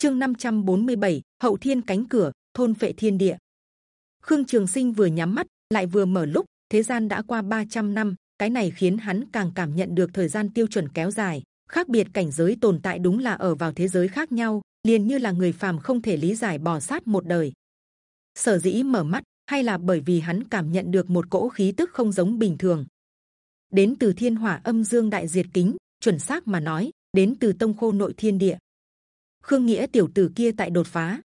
chương 547, hậu thiên cánh cửa thôn phệ thiên địa. Khương trường sinh vừa nhắm mắt lại vừa mở lúc thế gian đã qua 300 năm cái này khiến hắn càng cảm nhận được thời gian tiêu chuẩn kéo dài. Khác biệt cảnh giới tồn tại đúng là ở vào thế giới khác nhau liền như là người phàm không thể lý giải bò sát một đời. Sở dĩ mở mắt hay là bởi vì hắn cảm nhận được một cỗ khí tức không giống bình thường. Đến từ thiên hỏa âm dương đại diệt kính chuẩn xác mà nói đến từ tông khô nội thiên địa khương nghĩa tiểu tử kia tại đột phá.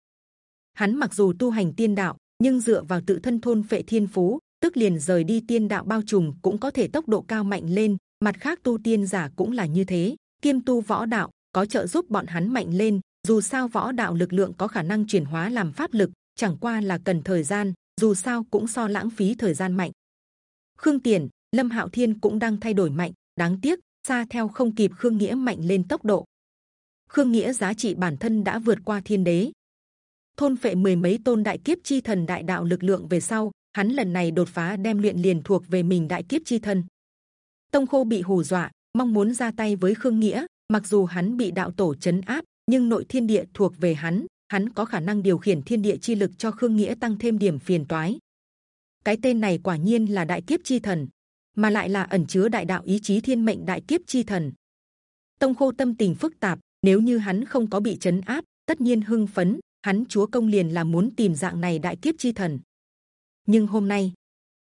Hắn mặc dù tu hành tiên đạo, nhưng dựa vào tự thân thôn phệ thiên phú, tức liền rời đi tiên đạo bao trùm, cũng có thể tốc độ cao mạnh lên. Mặt khác tu tiên giả cũng là như thế, kiêm tu võ đạo, có trợ giúp bọn hắn mạnh lên. Dù sao võ đạo lực lượng có khả năng chuyển hóa làm pháp lực, chẳng qua là cần thời gian, dù sao cũng so lãng phí thời gian mạnh. Khương tiền lâm hạo thiên cũng đang thay đổi mạnh, đáng tiếc, xa theo không kịp khương nghĩa mạnh lên tốc độ khương nghĩa giá trị bản thân đã vượt qua thiên đế. Thôn phệ mười mấy tôn đại kiếp chi thần đại đạo lực lượng về sau, hắn lần này đột phá đem luyện liền thuộc về mình đại kiếp chi thân. Tông khô bị hù dọa, mong muốn ra tay với khương nghĩa, mặc dù hắn bị đạo tổ chấn áp, nhưng nội thiên địa thuộc về hắn hắn có khả năng điều khiển thiên địa chi lực cho khương nghĩa tăng thêm điểm phiền toái. Cái tên này quả nhiên là đại kiếp chi thần, mà lại là ẩn chứa đại đạo ý chí thiên mệnh đại kiếp chi thần. Tông khô tâm tình phức tạp nếu như hắn không có bị chấn áp, tất nhiên hưng phấn, hắn chúa công liền là muốn tìm dạng này đại kiếp chi thần. Nhưng hôm nay,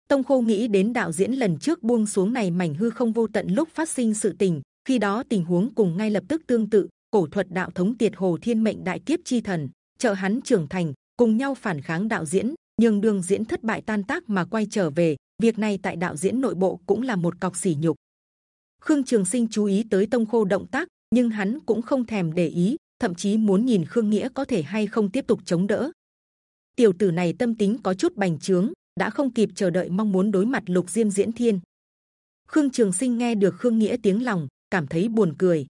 tông khô nghĩ đến đạo diễn lần trước buông xuống này mảnh hư không vô tận lúc phát sinh sự tình, khi đó tình huống cùng ngay lập tức tương tự, cổ thuật đạo thống tiệt hồ thiên mệnh đại kiếp chi thần, trợ hắn trưởng thành, cùng nhau phản kháng đạo diễn nhưng đường diễn thất bại tan tác mà quay trở về, việc này tại đạo diễn nội bộ cũng là một cọc sỉ nhục. Khương trường sinh chú ý tới tông khô động tác nhưng hắn cũng không thèm để ý, thậm chí muốn nhìn khương nghĩa có thể hay không tiếp tục chống đỡ. Tiểu tử này tâm tính có chút bành trướng, đã không kịp chờ đợi mong muốn đối mặt lục diêm diễn thiên. Khương trường sinh nghe được khương nghĩa tiếng lòng, cảm thấy buồn cười.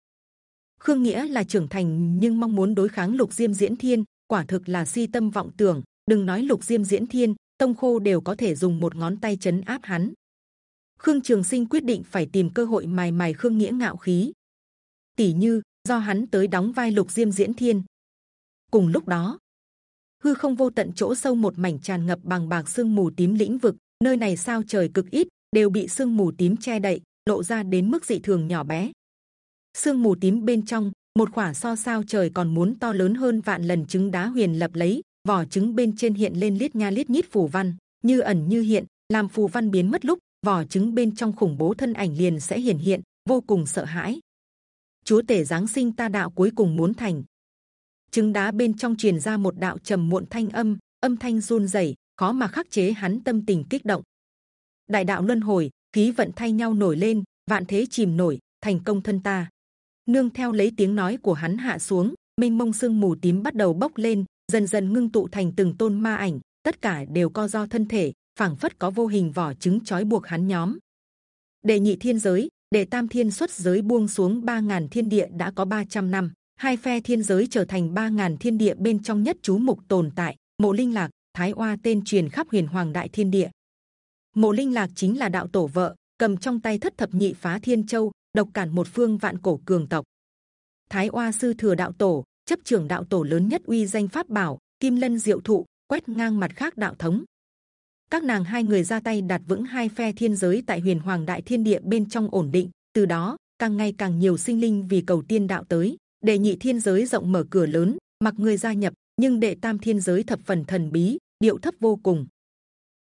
Khương nghĩa là trưởng thành nhưng mong muốn đối kháng lục diêm diễn thiên, quả thực là si tâm vọng tưởng. Đừng nói lục diêm diễn thiên, tông khô đều có thể dùng một ngón tay chấn áp hắn. Khương trường sinh quyết định phải tìm cơ hội mài mài khương nghĩa ngạo khí tỷ như, do hắn tới đóng vai lục diêm diễn thiên. Cùng lúc đó, hư không vô tận chỗ sâu một mảnh tràn ngập bằng bạc sương mù tím lĩnh vực, nơi này sao trời cực ít, đều bị sương mù tím che đậy, lộ ra đến mức dị thường nhỏ bé. Sương mù tím bên trong, một quả so sao trời còn muốn to lớn hơn vạn lần trứng đá huyền lập lấy, vỏ trứng bên trên hiện lên liết nha liết nhít phù văn, như ẩn như hiện, làm phù văn biến mất lúc, vỏ trứng bên trong khủng bố thân ảnh liền sẽ hiển hiện, vô cùng sợ hãi chúa tể giáng sinh ta đạo cuối cùng muốn thành. Trứng đá bên trong truyền ra một đạo trầm muộn thanh âm âm thanh run rẩy, khó mà khắc chế hắn tâm tình kích động. Đại đạo luân hồi, khí vận thay nhau nổi lên, vạn thế chìm nổi, thành công thân ta. Nương theo lấy tiếng nói của hắn hạ xuống, mênh mông sương mù tím bắt đầu bốc lên, dần dần ngưng tụ thành từng tôn ma ảnh, tất cả đều co do thân thể, phảng phất có vô hình vỏ trứng trói buộc hắn nhóm. Đệ nhị thiên giới để tam thiên xuất giới buông xuống ba ngàn thiên địa đã có 300 năm, hai phe thiên giới trở thành ba ngàn thiên địa bên trong nhất chú mục tồn tại. Mộ linh lạc, thái oa tên truyền khắp huyền hoàng đại thiên địa. Mộ linh lạc chính là đạo tổ vợ, cầm trong tay thất thập nhị phá thiên châu, độc cản một phương vạn cổ cường tộc. Thái oa sư thừa đạo tổ, chấp trưởng đạo tổ lớn nhất uy danh pháp bảo, kim lân diệu thụ, quét ngang mặt khác đạo thống các nàng hai người ra tay đặt vững hai phe thiên giới tại huyền hoàng đại thiên địa bên trong ổn định. Từ đó, càng ngày càng nhiều sinh linh vì cầu tiên đạo tới. Đệ nhị thiên giới rộng mở cửa lớn, mặc người gia nhập, nhưng đệ tam thiên giới thập phần thần bí, điệu thấp vô cùng.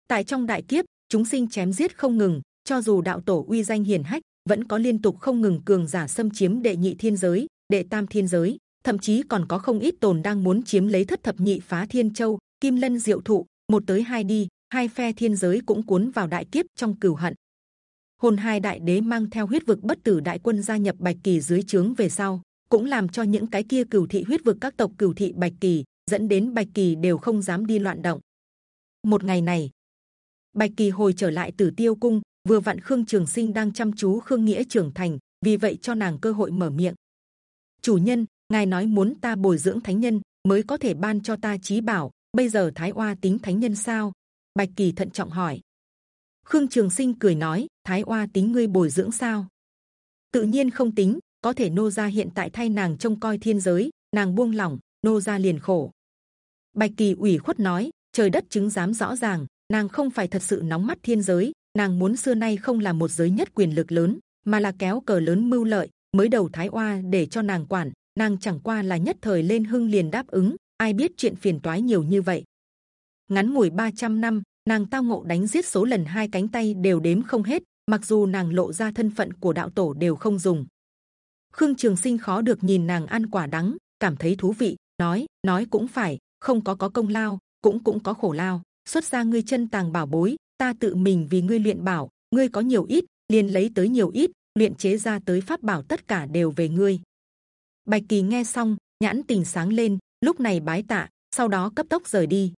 Tại trong đại kiếp, chúng sinh chém giết không ngừng, cho dù đạo tổ uy danh hiển hách, vẫn có liên tục không ngừng cường giả xâm chiếm đệ nhị thiên giới, đệ tam thiên giới. Thậm chí còn có không ít tồn đang muốn chiếm lấy thất thập nhị phá thiên châu, kim lân diệu thụ, một tới hai đi hai phe thiên giới cũng cuốn vào đại kiếp trong cửu hận. Hồn hai đại đế mang theo huyết vực bất tử đại quân gia nhập bạch kỳ dưới trướng về sau, cũng làm cho những cái kia cửu thị huyết vực các tộc cửu thị bạch kỳ dẫn đến bạch kỳ đều không dám đi loạn động. Một ngày này, bạch kỳ hồi trở lại tử tiêu cung, vừa vặn khương trường sinh đang chăm chú khương nghĩa trưởng thành, vì vậy cho nàng cơ hội mở miệng. Chủ nhân, ngài nói muốn ta bồi dưỡng thánh nhân mới có thể ban cho ta trí bảo, bây giờ thái oa tính thánh nhân sao? Bạch kỳ thận trọng hỏi khương trường sinh cười nói thái oa tính ngươi bồi dưỡng sao tự nhiên không tính có thể nô gia hiện tại thay nàng trông coi thiên giới nàng buông lỏng nô gia liền khổ. Bạch kỳ ủy khuất nói, trời đất chứng giám rõ ràng, nàng không phải thật sự nóng mắt thiên giới, nàng muốn xưa nay không là một giới nhất quyền lực lớn, mà là kéo cờ lớn mưu lợi. mới đầu thái oa để cho nàng quản, nàng chẳng qua là nhất thời lên hưng liền đáp ứng, ai biết chuyện phiền toái nhiều như vậy ngắn ngủi 300 năm, nàng tao ngộ đánh giết số lần hai cánh tay đều đếm không hết, mặc dù nàng lộ ra thân phận của đạo tổ đều không dùng. Khương Trường Sinh khó được nhìn nàng ăn quả đắng, cảm thấy thú vị, nói nói cũng phải, không có có công lao, cũng cũng có khổ lao. Xuất ra ngươi chân tàng bảo bối, ta tự mình vì ngươi luyện bảo, ngươi có nhiều ít, liền lấy tới nhiều ít, luyện chế ra tới pháp bảo tất cả đều về ngươi. Bạch Kỳ nghe xong, nhãn tình sáng lên, lúc này bái tạ, sau đó cấp tốc rời đi.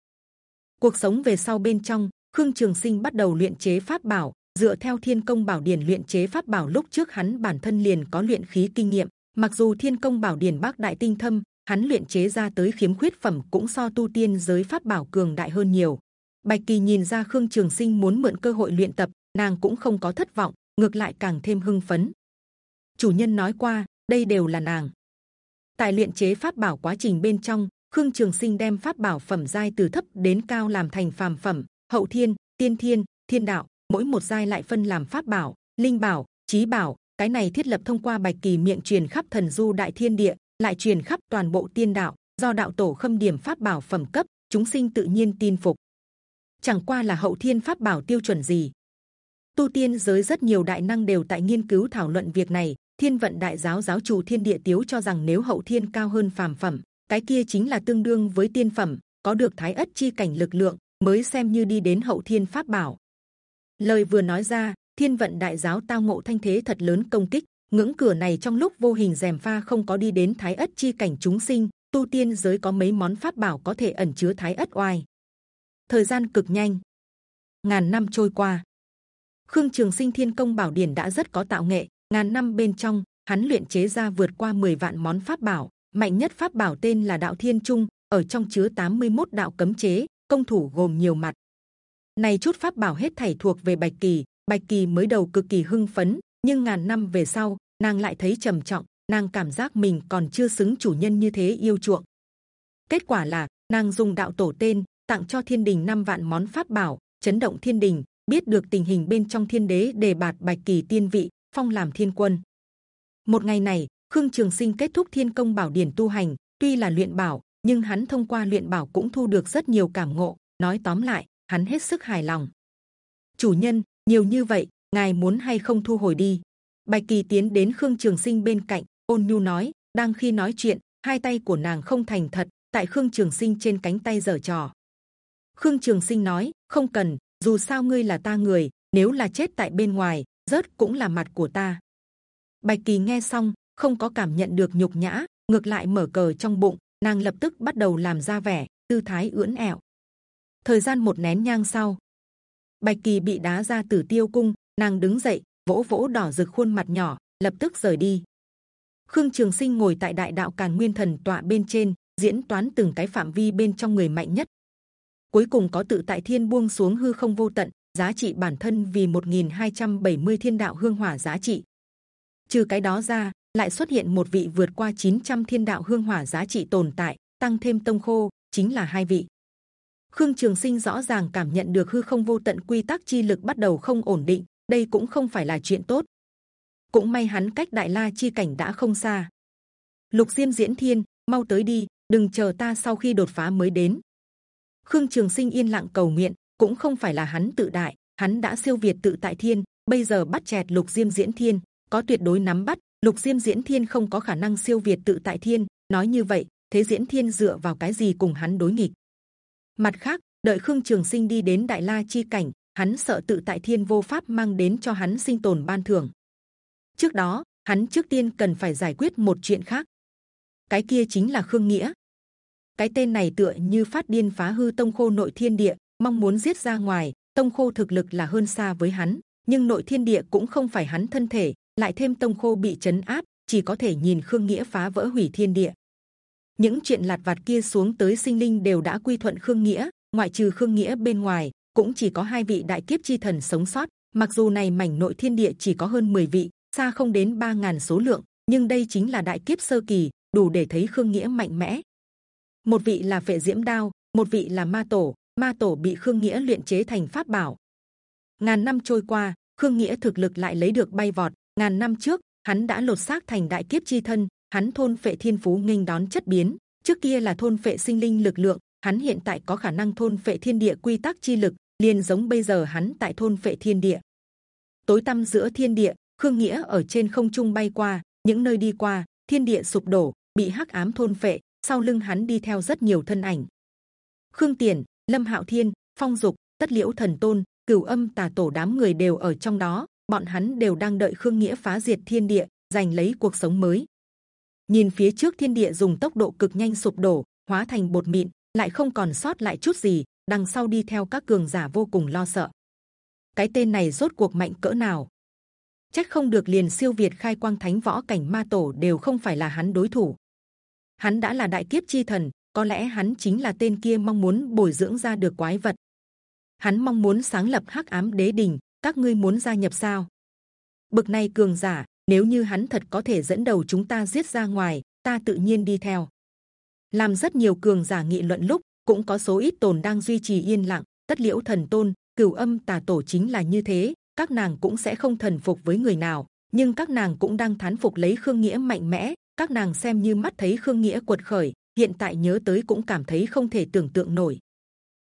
Cuộc sống về sau bên trong, Khương Trường Sinh bắt đầu luyện chế pháp bảo, dựa theo Thiên Công Bảo Điển luyện chế pháp bảo lúc trước hắn bản thân liền có luyện khí kinh nghiệm. Mặc dù Thiên Công Bảo Điển bác đại tinh thâm, hắn luyện chế ra tới khiếm khuyết phẩm cũng so tu tiên giới pháp bảo cường đại hơn nhiều. Bạch Kỳ nhìn ra Khương Trường Sinh muốn mượn cơ hội luyện tập, nàng cũng không có thất vọng, ngược lại càng thêm hưng phấn. Chủ nhân nói qua, đây đều là nàng. Tại luyện chế pháp bảo quá trình bên trong, Khương Trường Sinh đem pháp bảo phẩm giai từ thấp đến cao làm thành phàm phẩm, hậu thiên, tiên thiên, thiên đạo, mỗi một giai lại phân làm pháp bảo, linh bảo, trí bảo. Cái này thiết lập thông qua bạch kỳ miệng truyền khắp thần du đại thiên địa, lại truyền khắp toàn bộ tiên đạo. Do đạo tổ khâm điểm pháp bảo phẩm cấp, chúng sinh tự nhiên tin phục. Chẳng qua là hậu thiên pháp bảo tiêu chuẩn gì? Tu tiên giới rất nhiều đại năng đều tại nghiên cứu thảo luận việc này. Thiên vận đại giáo giáo chủ thiên địa tiếu cho rằng nếu hậu thiên cao hơn phàm phẩm, cái kia chính là tương đương với tiên phẩm, có được thái ất chi cảnh lực lượng mới xem như đi đến hậu thiên pháp bảo. Lời vừa nói ra, thiên vận đại giáo tao ngộ thanh thế thật lớn công kích, ngưỡng cửa này trong lúc vô hình rèm pha không có đi đến thái ất chi cảnh chúng sinh, tu tiên giới có mấy món pháp bảo có thể ẩn chứa thái ất oai. Thời gian cực nhanh, ngàn năm trôi qua, khương trường sinh thiên công bảo điển đã rất có tạo nghệ, ngàn năm bên trong hắn luyện chế ra vượt qua 10 vạn món pháp bảo, mạnh nhất pháp bảo tên là đạo thiên trung, ở trong chứa 81 đạo cấm chế, công thủ gồm nhiều mặt. Này chút pháp bảo hết thảy thuộc về bạch kỳ, bạch kỳ mới đầu cực kỳ hưng phấn, nhưng ngàn năm về sau, nàng lại thấy trầm trọng, nàng cảm giác mình còn chưa xứng chủ nhân như thế yêu chuộng. Kết quả là nàng dùng đạo tổ tên tặng cho thiên đình năm vạn món pháp bảo, chấn động thiên đình. Biết được tình hình bên trong thiên đế đề bạt bạch kỳ tiên vị, phong làm thiên quân. Một ngày này, Khương Trường Sinh kết thúc Thiên Công Bảo Điển tu hành, tuy là luyện bảo, nhưng hắn thông qua luyện bảo cũng thu được rất nhiều cảm ngộ. Nói tóm lại, hắn hết sức hài lòng. Chủ nhân, nhiều như vậy, ngài muốn hay không thu hồi đi? Bạch Kỳ tiến đến Khương Trường Sinh bên cạnh, ôn nhu nói. Đang khi nói chuyện, hai tay của nàng không thành thật, tại Khương Trường Sinh trên cánh tay giở trò. Khương Trường Sinh nói, không cần, dù sao ngươi là ta người, nếu là chết tại bên ngoài, rớt cũng là mặt của ta. Bạch Kỳ nghe xong, không có cảm nhận được nhục nhã, ngược lại mở cờ trong bụng, nàng lập tức bắt đầu làm ra vẻ, tư thái ưỡn ẹo. Thời gian một nén nhang sau, Bạch Kỳ bị đá ra tử tiêu cung, nàng đứng dậy, vỗ vỗ đỏ rực khuôn mặt nhỏ, lập tức rời đi. Khương Trường Sinh ngồi tại Đại Đạo Càn Nguyên Thần tọa bên trên, diễn toán từng cái phạm vi bên trong người mạnh nhất. Cuối cùng có tự tại thiên buông xuống hư không vô tận, giá trị bản thân vì 1.270 thiên đạo hương hỏa giá trị. Trừ cái đó ra, lại xuất hiện một vị vượt qua 900 thiên đạo hương hỏa giá trị tồn tại, tăng thêm tông khô chính là hai vị. Khương Trường Sinh rõ ràng cảm nhận được hư không vô tận quy tắc chi lực bắt đầu không ổn định, đây cũng không phải là chuyện tốt. Cũng may hắn cách Đại La chi cảnh đã không xa. Lục Diêm Diễn Thiên, mau tới đi, đừng chờ ta sau khi đột phá mới đến. Khương Trường Sinh yên lặng cầu nguyện, cũng không phải là hắn tự đại, hắn đã siêu việt tự tại thiên, bây giờ bắt chẹt Lục Diêm Diễn Thiên, có tuyệt đối nắm bắt. Lục Diêm Diễn Thiên không có khả năng siêu việt tự tại thiên. Nói như vậy, thế Diễn Thiên dựa vào cái gì cùng hắn đối nghịch? Mặt khác, đợi Khương Trường Sinh đi đến Đại La chi cảnh, hắn sợ tự tại thiên vô pháp mang đến cho hắn sinh tồn ban thưởng. Trước đó, hắn trước tiên cần phải giải quyết một chuyện khác. Cái kia chính là Khương Nghĩa. Cái tên này tựa như phát điên phá hư tông khô nội thiên địa, mong muốn giết ra ngoài. Tông khô thực lực là hơn xa với hắn, nhưng nội thiên địa cũng không phải hắn thân thể, lại thêm tông khô bị chấn áp, chỉ có thể nhìn Khương Nghĩa phá vỡ hủy thiên địa. Những chuyện lạt vặt kia xuống tới sinh linh đều đã quy thuận Khương Nghĩa, ngoại trừ Khương Nghĩa bên ngoài, cũng chỉ có hai vị đại kiếp chi thần sống sót. Mặc dù này mảnh nội thiên địa chỉ có hơn 10 vị, xa không đến 3.000 số lượng, nhưng đây chính là đại kiếp sơ kỳ, đủ để thấy Khương Nghĩa mạnh mẽ. một vị là phệ diễm đao một vị là ma tổ ma tổ bị khương nghĩa luyện chế thành pháp bảo ngàn năm trôi qua khương nghĩa thực lực lại lấy được bay vọt ngàn năm trước, hắn đã lột xác thành đại kiếp chi thân, hắn thôn phệ thiên phú nghênh đón chất biến. Trước kia là thôn phệ sinh linh lực lượng, hắn hiện tại có khả năng thôn phệ thiên địa quy tắc chi lực, liền giống bây giờ hắn tại thôn phệ thiên địa. Tối tăm giữa thiên địa, khương nghĩa ở trên không trung bay qua, những nơi đi qua, thiên địa sụp đổ, bị hắc ám thôn phệ, sau lưng hắn đi theo rất nhiều thân ảnh. Khương tiền, lâm hạo thiên, phong dục, tất liễu thần tôn, cửu âm tà tổ đám người đều ở trong đó bọn hắn đều đang đợi khương nghĩa phá diệt thiên địa, giành lấy cuộc sống mới. Nhìn phía trước thiên địa dùng tốc độ cực nhanh sụp đổ, hóa thành bột mịn, lại không còn sót lại chút gì, đằng sau đi theo các cường giả vô cùng lo sợ. Cái tên này rốt cuộc mạnh cỡ nào? Chắc không được liền siêu việt khai quang thánh võ cảnh ma tổ đều không phải là hắn đối thủ. Hắn đã là đại kiếp chi thần, có lẽ hắn chính là tên kia mong muốn bồi dưỡng ra được quái vật. Hắn mong muốn sáng lập hắc ám đế đình các ngươi muốn gia nhập sao? Bực này cường giả, nếu như hắn thật có thể dẫn đầu chúng ta giết ra ngoài, ta tự nhiên đi theo. Làm rất nhiều cường giả nghị luận lúc, cũng có số ít tồn đang duy trì yên lặng, tất liễu thần tôn, cửu âm tà tổ chính là như thế, các nàng cũng sẽ không thần phục với người nào, nhưng các nàng cũng đang thán phục lấy khương nghĩa mạnh mẽ, các nàng xem như mắt thấy khương nghĩa cuột khởi, hiện tại nhớ tới cũng cảm thấy không thể tưởng tượng nổi.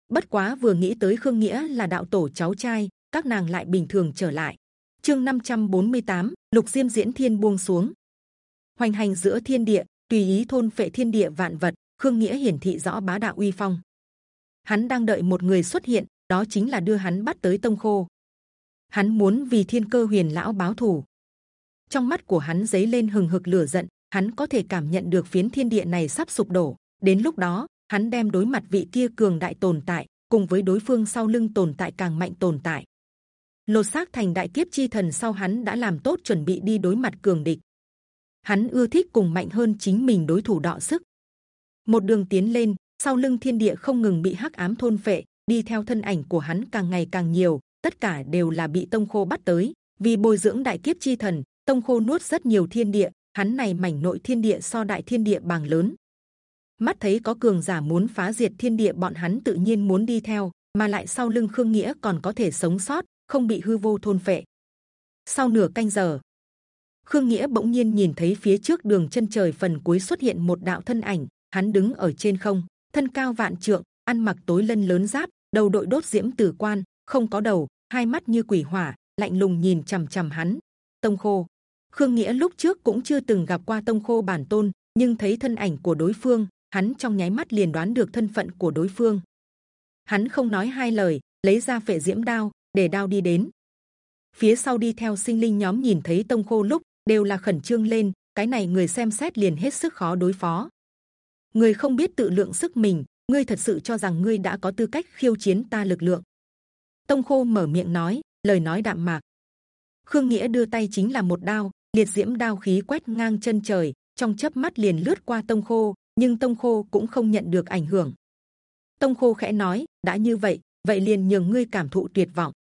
Bất quá vừa nghĩ tới khương nghĩa là đạo tổ cháu trai các nàng lại bình thường trở lại. Chương 548, lục diêm diễn thiên buông xuống. Hoành hành giữa thiên địa tùy ý thôn phệ thiên địa vạn vật khương nghĩa hiển thị rõ bá đạo uy phong. Hắn đang đợi một người xuất hiện đó chính là đưa hắn bắt tới tông khô. Hắn muốn vì thiên cơ huyền lão báo thù. Trong mắt của hắn dấy lên hừng hực lửa giận hắn có thể cảm nhận được phiến thiên địa này sắp sụp đổ. Đến lúc đó hắn đem đối mặt vị kia cường đại tồn tại cùng với đối phương sau lưng tồn tại càng mạnh tồn tại lột xác thành đại kiếp chi thần sau hắn đã làm tốt chuẩn bị đi đối mặt cường địch. Hắn ưa thích cùng mạnh hơn chính mình đối thủ đọ sức. Một đường tiến lên, sau lưng thiên địa không ngừng bị hắc ám thôn phệ, đi theo thân ảnh của hắn càng ngày càng nhiều, tất cả đều là bị tông khô bắt tới. Vì bồi dưỡng đại kiếp chi thần, tông khô nuốt rất nhiều thiên địa, hắn này mảnh nội thiên địa so đại thiên địa bằng lớn. Mắt thấy có cường giả muốn phá diệt thiên địa, bọn hắn tự nhiên muốn đi theo, mà lại sau lưng khương nghĩa còn có thể sống sót không bị hư vô thôn phệ. Sau nửa canh giờ, khương nghĩa bỗng nhiên nhìn thấy phía trước đường chân trời phần cuối xuất hiện một đạo thân ảnh, hắn đứng ở trên không, thân cao vạn trượng, ăn mặc tối lân lớn giáp, đầu đội đốt diễm tử quan, không có đầu, hai mắt như quỷ hỏa, lạnh lùng nhìn c h ầ m c h ầ m hắn. Tông khô, khương nghĩa lúc trước cũng chưa từng gặp qua tông khô bản tôn, nhưng thấy thân ảnh của đối phương, hắn trong nháy mắt liền đoán được thân phận của đối phương. Hắn không nói hai lời, lấy ra phệ diễm đao để đao đi đến. Phía sau đi theo sinh linh nhóm nhìn thấy tông khô lúc đều là khẩn trương lên, cái này người xem xét liền hết sức khó đối phó. Người không biết tự lượng sức mình, ngươi thật sự cho rằng ngươi đã có tư cách khiêu chiến ta lực lượng. Tông khô mở miệng nói, lời nói đạm mạc. Khương nghĩa đưa tay chính là một đao, liệt diễm đao khí quét ngang chân trời, trong chớp mắt liền lướt qua tông khô, nhưng tông khô cũng không nhận được ảnh hưởng. Tông khô khẽ nói, đã như vậy vậy liền nhường ngươi cảm thụ tuyệt vọng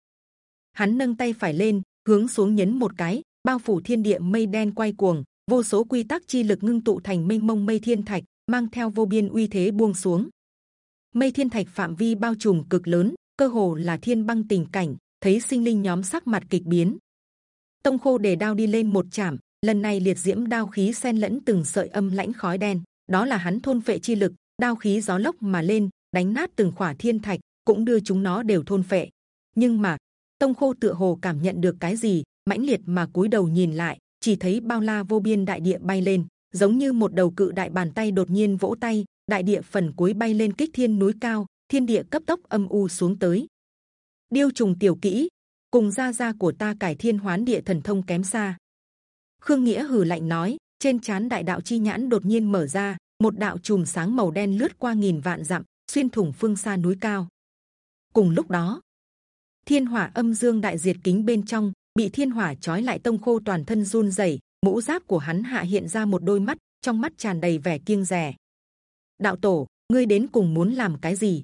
hắn nâng tay phải lên, hướng xuống nhấn một cái, bao phủ thiên địa mây đen quay cuồng, vô số quy tắc chi lực ngưng tụ thành mênh mông mây thiên thạch, mang theo vô biên uy thế buông xuống. Mây thiên thạch phạm vi bao trùm cực lớn, cơ hồ là thiên băng tình cảnh, thấy sinh linh nhóm sắc mặt kịch biến. Tông khô để đao đi lên một chạm lần này liệt diễm đao khí xen lẫn từng sợi âm lãnh khói đen, đó là hắn thôn phệ chi lực, đao khí gió lốc mà lên, đánh nát từng khỏa thiên thạch, cũng đưa chúng nó đều thôn phệ. Nhưng mà tông khô tựa hồ cảm nhận được cái gì, mãnh liệt mà cúi đầu nhìn lại, chỉ thấy bao la vô biên đại địa bay lên, giống như một đầu cự đại bàn tay đột nhiên vỗ tay, đại địa phần cuối bay lên kích thiên núi cao, thiên địa cấp tốc âm u xuống tới. Điêu trùng tiểu kỹ, cùng gia gia của ta cải thiên hoán địa thần thông kém xa. Khương nghĩa hừ lạnh nói, trên chán đại đạo chi nhãn đột nhiên mở ra, một đạo chùm sáng màu đen lướt qua nghìn vạn dặm, xuyên thủng phương xa núi cao. Cùng lúc đó thiên hỏa âm dương đại diệt kính bên trong, bị thiên hỏa trói lại tông khô toàn thân run rẩy, mũ giáp của hắn hạ hiện ra một đôi mắt, trong mắt tràn đầy vẻ kiêng dè. Đạo tổ, ngươi đến cùng muốn làm cái gì?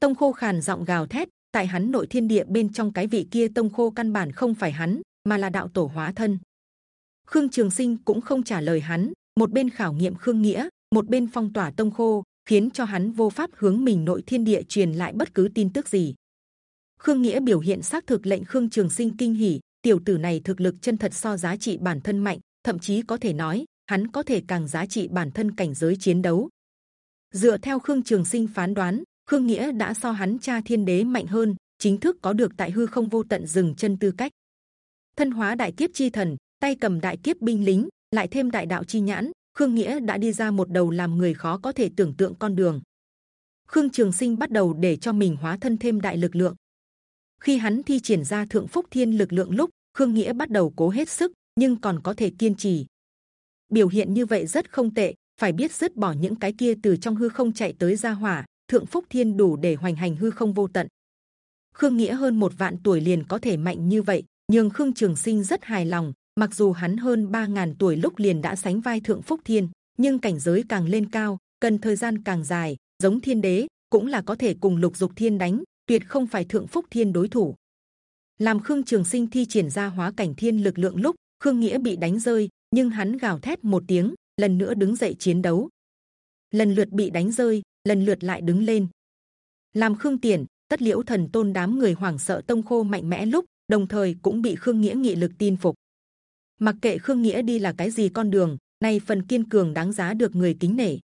Tông khô khàn giọng gào thét, tại hắn nội thiên địa bên trong cái vị kia tông khô căn bản không phải hắn, mà là đạo tổ hóa thân. Khương trường sinh cũng không trả lời hắn, một bên khảo nghiệm khương nghĩa, một bên phong tỏa tông khô, khiến cho hắn vô pháp hướng mình nội thiên địa truyền lại bất cứ tin tức gì. Khương Nghĩa biểu hiện xác thực lệnh Khương Trường Sinh kinh hỉ. Tiểu tử này thực lực chân thật so giá trị bản thân mạnh, thậm chí có thể nói hắn có thể càng giá trị bản thân cảnh giới chiến đấu. Dựa theo Khương Trường Sinh phán đoán, Khương Nghĩa đã so hắn cha Thiên Đế mạnh hơn, chính thức có được tại hư không vô tận dừng chân tư cách. Thân hóa đại kiếp chi thần, tay cầm đại kiếp binh lính, lại thêm đại đạo chi nhãn, Khương Nghĩa đã đi ra một đầu làm người khó có thể tưởng tượng con đường. Khương Trường Sinh bắt đầu để cho mình hóa thân thêm đại lực lượng. Khi hắn thi triển ra thượng phúc thiên lực lượng lúc, Khương Nghĩa bắt đầu cố hết sức, nhưng còn có thể kiên trì. Biểu hiện như vậy rất không tệ, phải biết dứt bỏ những cái kia từ trong hư không chạy tới gia hỏa, thượng phúc thiên đủ để hoành hành hư không vô tận. Khương Nghĩa hơn một vạn tuổi liền có thể mạnh như vậy, nhưng Khương Trường Sinh rất hài lòng. Mặc dù hắn hơn 3.000 tuổi lúc liền đã sánh vai thượng phúc thiên, nhưng cảnh giới càng lên cao, cần thời gian càng dài, giống thiên đế cũng là có thể cùng lục dục thiên đánh, tuyệt không phải thượng phúc thiên đối thủ. Làm Khương Trường Sinh thi triển ra hóa cảnh thiên lực lượng lúc Khương Nghĩa bị đánh rơi, nhưng hắn gào thét một tiếng, lần nữa đứng dậy chiến đấu. Lần lượt bị đánh rơi, lần lượt lại đứng lên. Làm Khương Tiền, tất liễu thần tôn đám người hoảng sợ tông khô mạnh mẽ lúc, đồng thời cũng bị Khương Nghĩa nghị lực tin phục. Mặc kệ Khương Nghĩa đi là cái gì con đường, nay phần kiên cường đáng giá được người kính nể.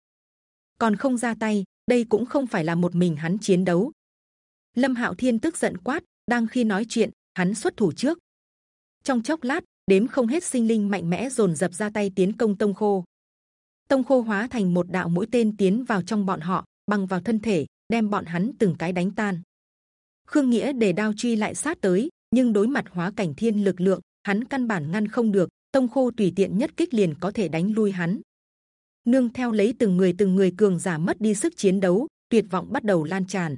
Còn không ra tay, đây cũng không phải là một mình hắn chiến đấu. Lâm Hạo Thiên tức giận quát, đang khi nói chuyện, hắn xuất thủ trước. Trong chốc lát, đếm không hết sinh linh mạnh mẽ dồn dập ra tay tiến công tông khô. Tông khô hóa thành một đạo mũi tên tiến vào trong bọn họ, băng vào thân thể, đem bọn hắn từng cái đánh tan. Khương Nghĩa để đao truy lại sát tới, nhưng đối mặt hóa cảnh thiên lực lượng, hắn căn bản ngăn không được. Tông khô tùy tiện nhất kích liền có thể đánh lui hắn. Nương theo lấy từng người từng người cường giả mất đi sức chiến đấu, tuyệt vọng bắt đầu lan tràn.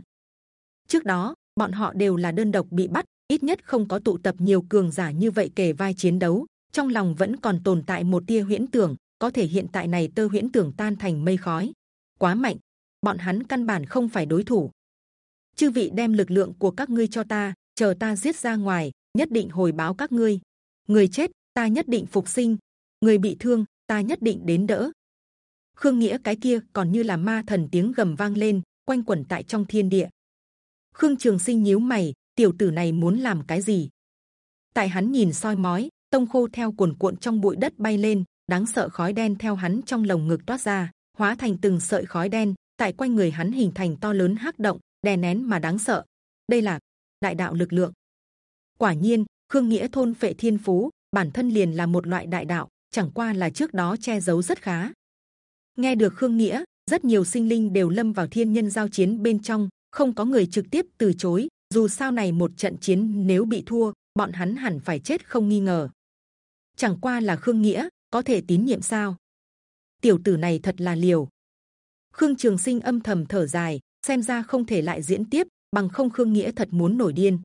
Trước đó, bọn họ đều là đơn độc bị bắt, ít nhất không có tụ tập nhiều cường giả như vậy kề vai chiến đấu. Trong lòng vẫn còn tồn tại một tia huyễn tưởng, có thể hiện tại này tơ huyễn tưởng tan thành mây khói, quá mạnh, bọn hắn căn bản không phải đối thủ. Chư vị đem lực lượng của các ngươi cho ta, chờ ta giết ra ngoài, nhất định hồi báo các ngươi. Người chết, ta nhất định phục sinh. Người bị thương, ta nhất định đến đỡ. Khương nghĩa cái kia còn như là ma thần tiếng gầm vang lên, quanh quẩn tại trong thiên địa. Khương Trường Sinh nhíu mày, tiểu tử này muốn làm cái gì? Tại hắn nhìn soi mói, tông khô theo cuồn cuộn trong bụi đất bay lên, đáng sợ khói đen theo hắn trong lồng ngực toát ra, hóa thành từng sợi khói đen, tại quanh người hắn hình thành to lớn hắc động, đè nén mà đáng sợ. Đây là đại đạo lực lượng. Quả nhiên, khương nghĩa thôn phệ thiên phú bản thân liền là một loại đại đạo, chẳng qua là trước đó che giấu rất khá. Nghe được khương nghĩa, rất nhiều sinh linh đều lâm vào thiên nhân giao chiến bên trong, không có người trực tiếp từ chối. Dù sao này một trận chiến nếu bị thua, bọn hắn hẳn phải chết không nghi ngờ. Chẳng qua là khương nghĩa có thể tín nhiệm sao? Tiểu tử này thật là liều. Khương Trường Sinh âm thầm thở dài, xem ra không thể lại diễn tiếp, bằng không Khương Nghĩa thật muốn nổi điên.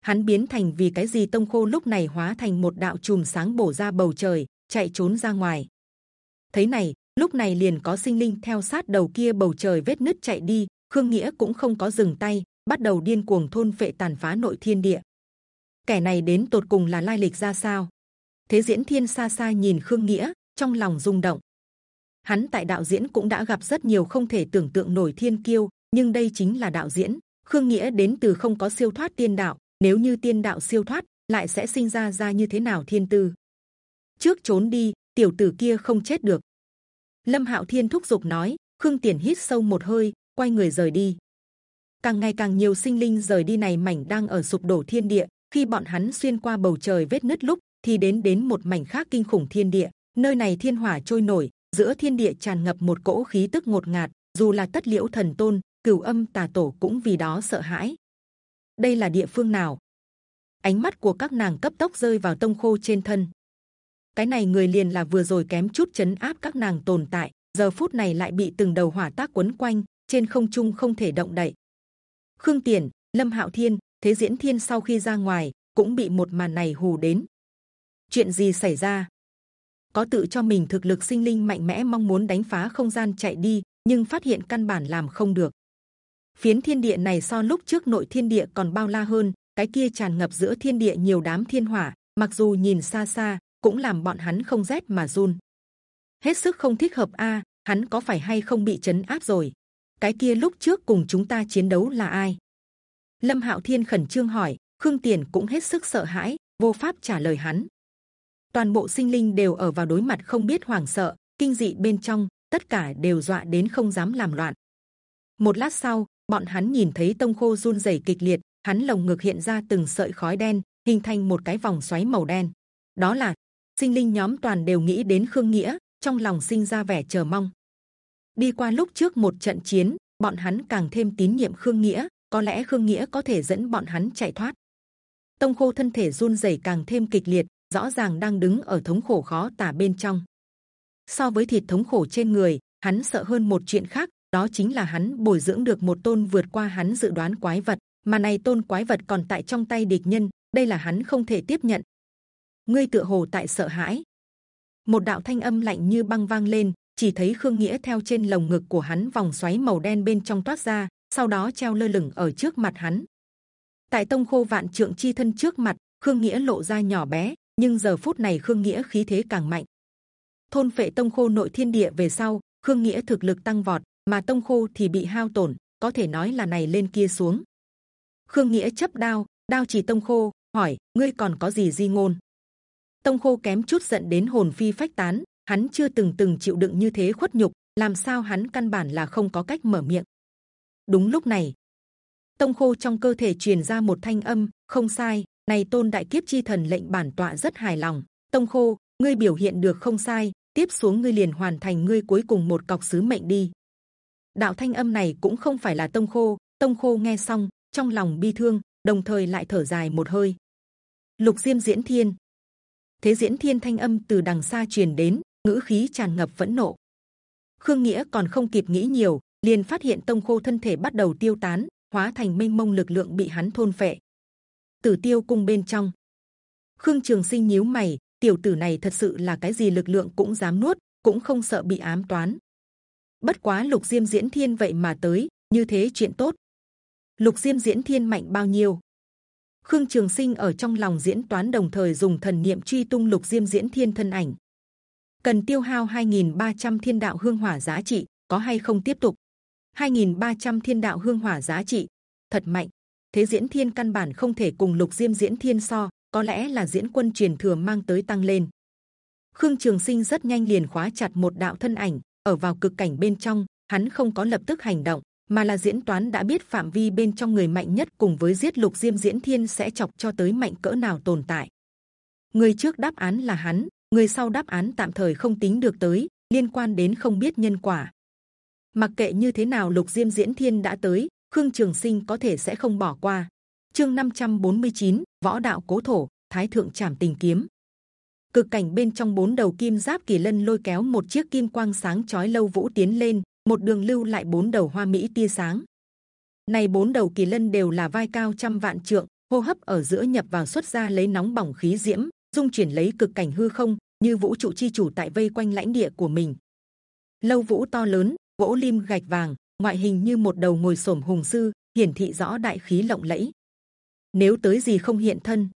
Hắn biến thành vì cái gì tông khô lúc này hóa thành một đạo chùm sáng bổ ra bầu trời, chạy trốn ra ngoài. Thấy này, lúc này liền có sinh linh theo sát đầu kia bầu trời vết nứt chạy đi. Khương Nghĩa cũng không có dừng tay, bắt đầu điên cuồng thôn phệ tàn phá nội thiên địa. Kẻ này đến tột cùng là lai lịch ra sao? thế diễn thiên xa xa nhìn khương nghĩa trong lòng rung động hắn tại đạo diễn cũng đã gặp rất nhiều không thể tưởng tượng nổi thiên kiêu nhưng đây chính là đạo diễn khương nghĩa đến từ không có siêu thoát tiên đạo nếu như tiên đạo siêu thoát lại sẽ sinh ra ra như thế nào thiên tư trước trốn đi tiểu tử kia không chết được lâm hạo thiên thúc giục nói khương tiền hít sâu một hơi quay người rời đi. Càng ngày càng nhiều sinh linh rời đi này mảnh đang ở sụp đổ thiên địa. Khi bọn hắn xuyên qua bầu trời vết nứt lúc, thì đến đến một mảnh khác kinh khủng thiên địa. Nơi này thiên hỏa trôi nổi, giữa thiên địa tràn ngập một cỗ khí tức ngột ngạt. Dù là tất liễu thần tôn, cửu âm tà tổ cũng vì đó sợ hãi. Đây là địa phương nào? Ánh mắt của các nàng cấp tốc rơi vào tông khô trên thân. Cái này người liền là vừa rồi kém chút chấn áp các nàng tồn tại. Giờ phút này lại bị từng đầu hỏa tác quấn quanh trên không trung không thể động đậy. Khương tiền, lâm hạo thiên, thế diễn thiên sau khi ra ngoài, cũng bị một màn này hù đến. Chuyện gì xảy ra? Có tự cho mình thực lực sinh linh mạnh mẽ mong muốn đánh phá không gian chạy đi, nhưng phát hiện căn bản làm không được. Phiến thiên địa này so lúc trước nội thiên địa còn bao la hơn, cái kia tràn ngập giữa thiên địa nhiều đám thiên hỏa, mặc dù nhìn xa xa, cũng làm bọn hắn không rét mà run. Hết sức không thích hợp a, hắn có phải hay không bị chấn áp rồi? Cái kia lúc trước cùng chúng ta chiến đấu là ai? Lâm Hạo Thiên khẩn trương hỏi. Khương Tiền cũng hết sức sợ hãi, vô pháp trả lời hắn. Toàn bộ sinh linh đều ở vào đối mặt không biết hoảng sợ, kinh dị bên trong, tất cả đều dọa đến không dám làm loạn. Một lát sau, bọn hắn nhìn thấy tông khô run rẩy kịch liệt, hắn lồng ngực hiện ra từng sợi khói đen, hình thành một cái vòng xoáy màu đen. Đó là sinh linh nhóm toàn đều nghĩ đến khương nghĩa, trong lòng sinh ra vẻ chờ mong. Đi qua lúc trước một trận chiến, bọn hắn càng thêm tín nhiệm khương nghĩa. Có lẽ khương nghĩa có thể dẫn bọn hắn chạy thoát. Tông khô thân thể run rẩy càng thêm kịch liệt, rõ ràng đang đứng ở thống khổ khó tả bên trong. So với thịt thống khổ trên người, hắn sợ hơn một chuyện khác, đó chính là hắn bồi dưỡng được một tôn vượt qua hắn dự đoán quái vật, mà này tôn quái vật còn tại trong tay địch nhân, đây là hắn không thể tiếp nhận. Ngươi tựa hồ tại sợ hãi. Một đạo thanh âm lạnh như băng vang lên, chỉ thấy khương nghĩa theo trên lồng ngực của hắn vòng xoáy màu đen bên trong toát ra, sau đó treo lơ lửng ở trước mặt hắn. Tại tông khô vạn trượng chi thân trước mặt, khương nghĩa lộ ra nhỏ bé, nhưng giờ phút này khương nghĩa khí thế càng mạnh. Thôn phệ tông khô nội thiên địa về sau, khương nghĩa thực lực tăng vọt, mà tông khô thì bị hao tổn, có thể nói là này lên kia xuống. Khương nghĩa chấp đao, đao chỉ tông khô, hỏi: ngươi còn có gì di ngôn? Tông khô kém chút giận đến hồn phi phách tán, hắn chưa từng từng chịu đựng như thế khuất nhục, làm sao hắn căn bản là không có cách mở miệng. Đúng lúc này, tông khô trong cơ thể truyền ra một thanh âm, không sai, này tôn đại kiếp chi thần lệnh bản tọa rất hài lòng. Tông khô, ngươi biểu hiện được không sai, tiếp xuống ngươi liền hoàn thành ngươi cuối cùng một cọc sứ mệnh đi. Đạo thanh âm này cũng không phải là tông khô, tông khô nghe xong trong lòng bi thương, đồng thời lại thở dài một hơi. Lục Diêm diễn thiên, thế diễn thiên thanh âm từ đằng xa truyền đến, ngữ khí tràn ngập phẫn nộ. Khương Nghĩa còn không kịp nghĩ nhiều, liền phát hiện tông khô thân thể bắt đầu tiêu tán, hóa thành mênh mông lực lượng bị hắn thôn phệ. Tử Tiêu cung bên trong, Khương Trường Sinh nhíu mày, tiểu tử này thật sự là cái gì lực lượng cũng dám nuốt, cũng không sợ bị ám toán. Bất quá Lục Diêm Diễn Thiên vậy mà tới, như thế chuyện tốt. Lục Diêm Diễn Thiên mạnh bao nhiêu? Khương Trường Sinh ở trong lòng diễn toán đồng thời dùng thần niệm truy tung Lục Diêm Diễn Thiên thân ảnh. Cần tiêu hao 2.300 thiên đạo hương hỏa giá trị, có hay không tiếp tục? 2.300 thiên đạo hương hỏa giá trị, thật mạnh. Thế diễn thiên căn bản không thể cùng lục diêm diễn thiên so, có lẽ là diễn quân truyền thừa mang tới tăng lên. Khương Trường Sinh rất nhanh liền khóa chặt một đạo thân ảnh ở vào cực cảnh bên trong, hắn không có lập tức hành động, mà là diễn toán đã biết phạm vi bên trong người mạnh nhất cùng với giết lục diêm diễn thiên sẽ chọc cho tới mạnh cỡ nào tồn tại. Người trước đáp án là hắn, người sau đáp án tạm thời không tính được tới, liên quan đến không biết nhân quả. Mặc kệ như thế nào lục diêm diễn thiên đã tới khương trường sinh có thể sẽ không bỏ qua. Chương 549, võ đạo cố thổ thái thượng trảm tình kiếm. Cực cảnh bên trong bốn đầu kim giáp kỳ lân lôi kéo một chiếc kim quang sáng chói lâu vũ tiến lên một đường lưu lại bốn đầu hoa mỹ tia sáng. Này bốn đầu kỳ lân đều là vai cao trăm vạn trượng hô hấp ở giữa nhập vào xuất ra lấy nóng bỏng khí diễm dung chuyển lấy cực cảnh hư không như vũ trụ chi chủ tại vây quanh lãnh địa của mình lâu vũ to lớn gỗ lim gạch vàng, ngoại hình như một đầu ngồi sổm hùng sư, hiển thị rõ đại khí lộng lẫy. Nếu tới gì không hiện thân,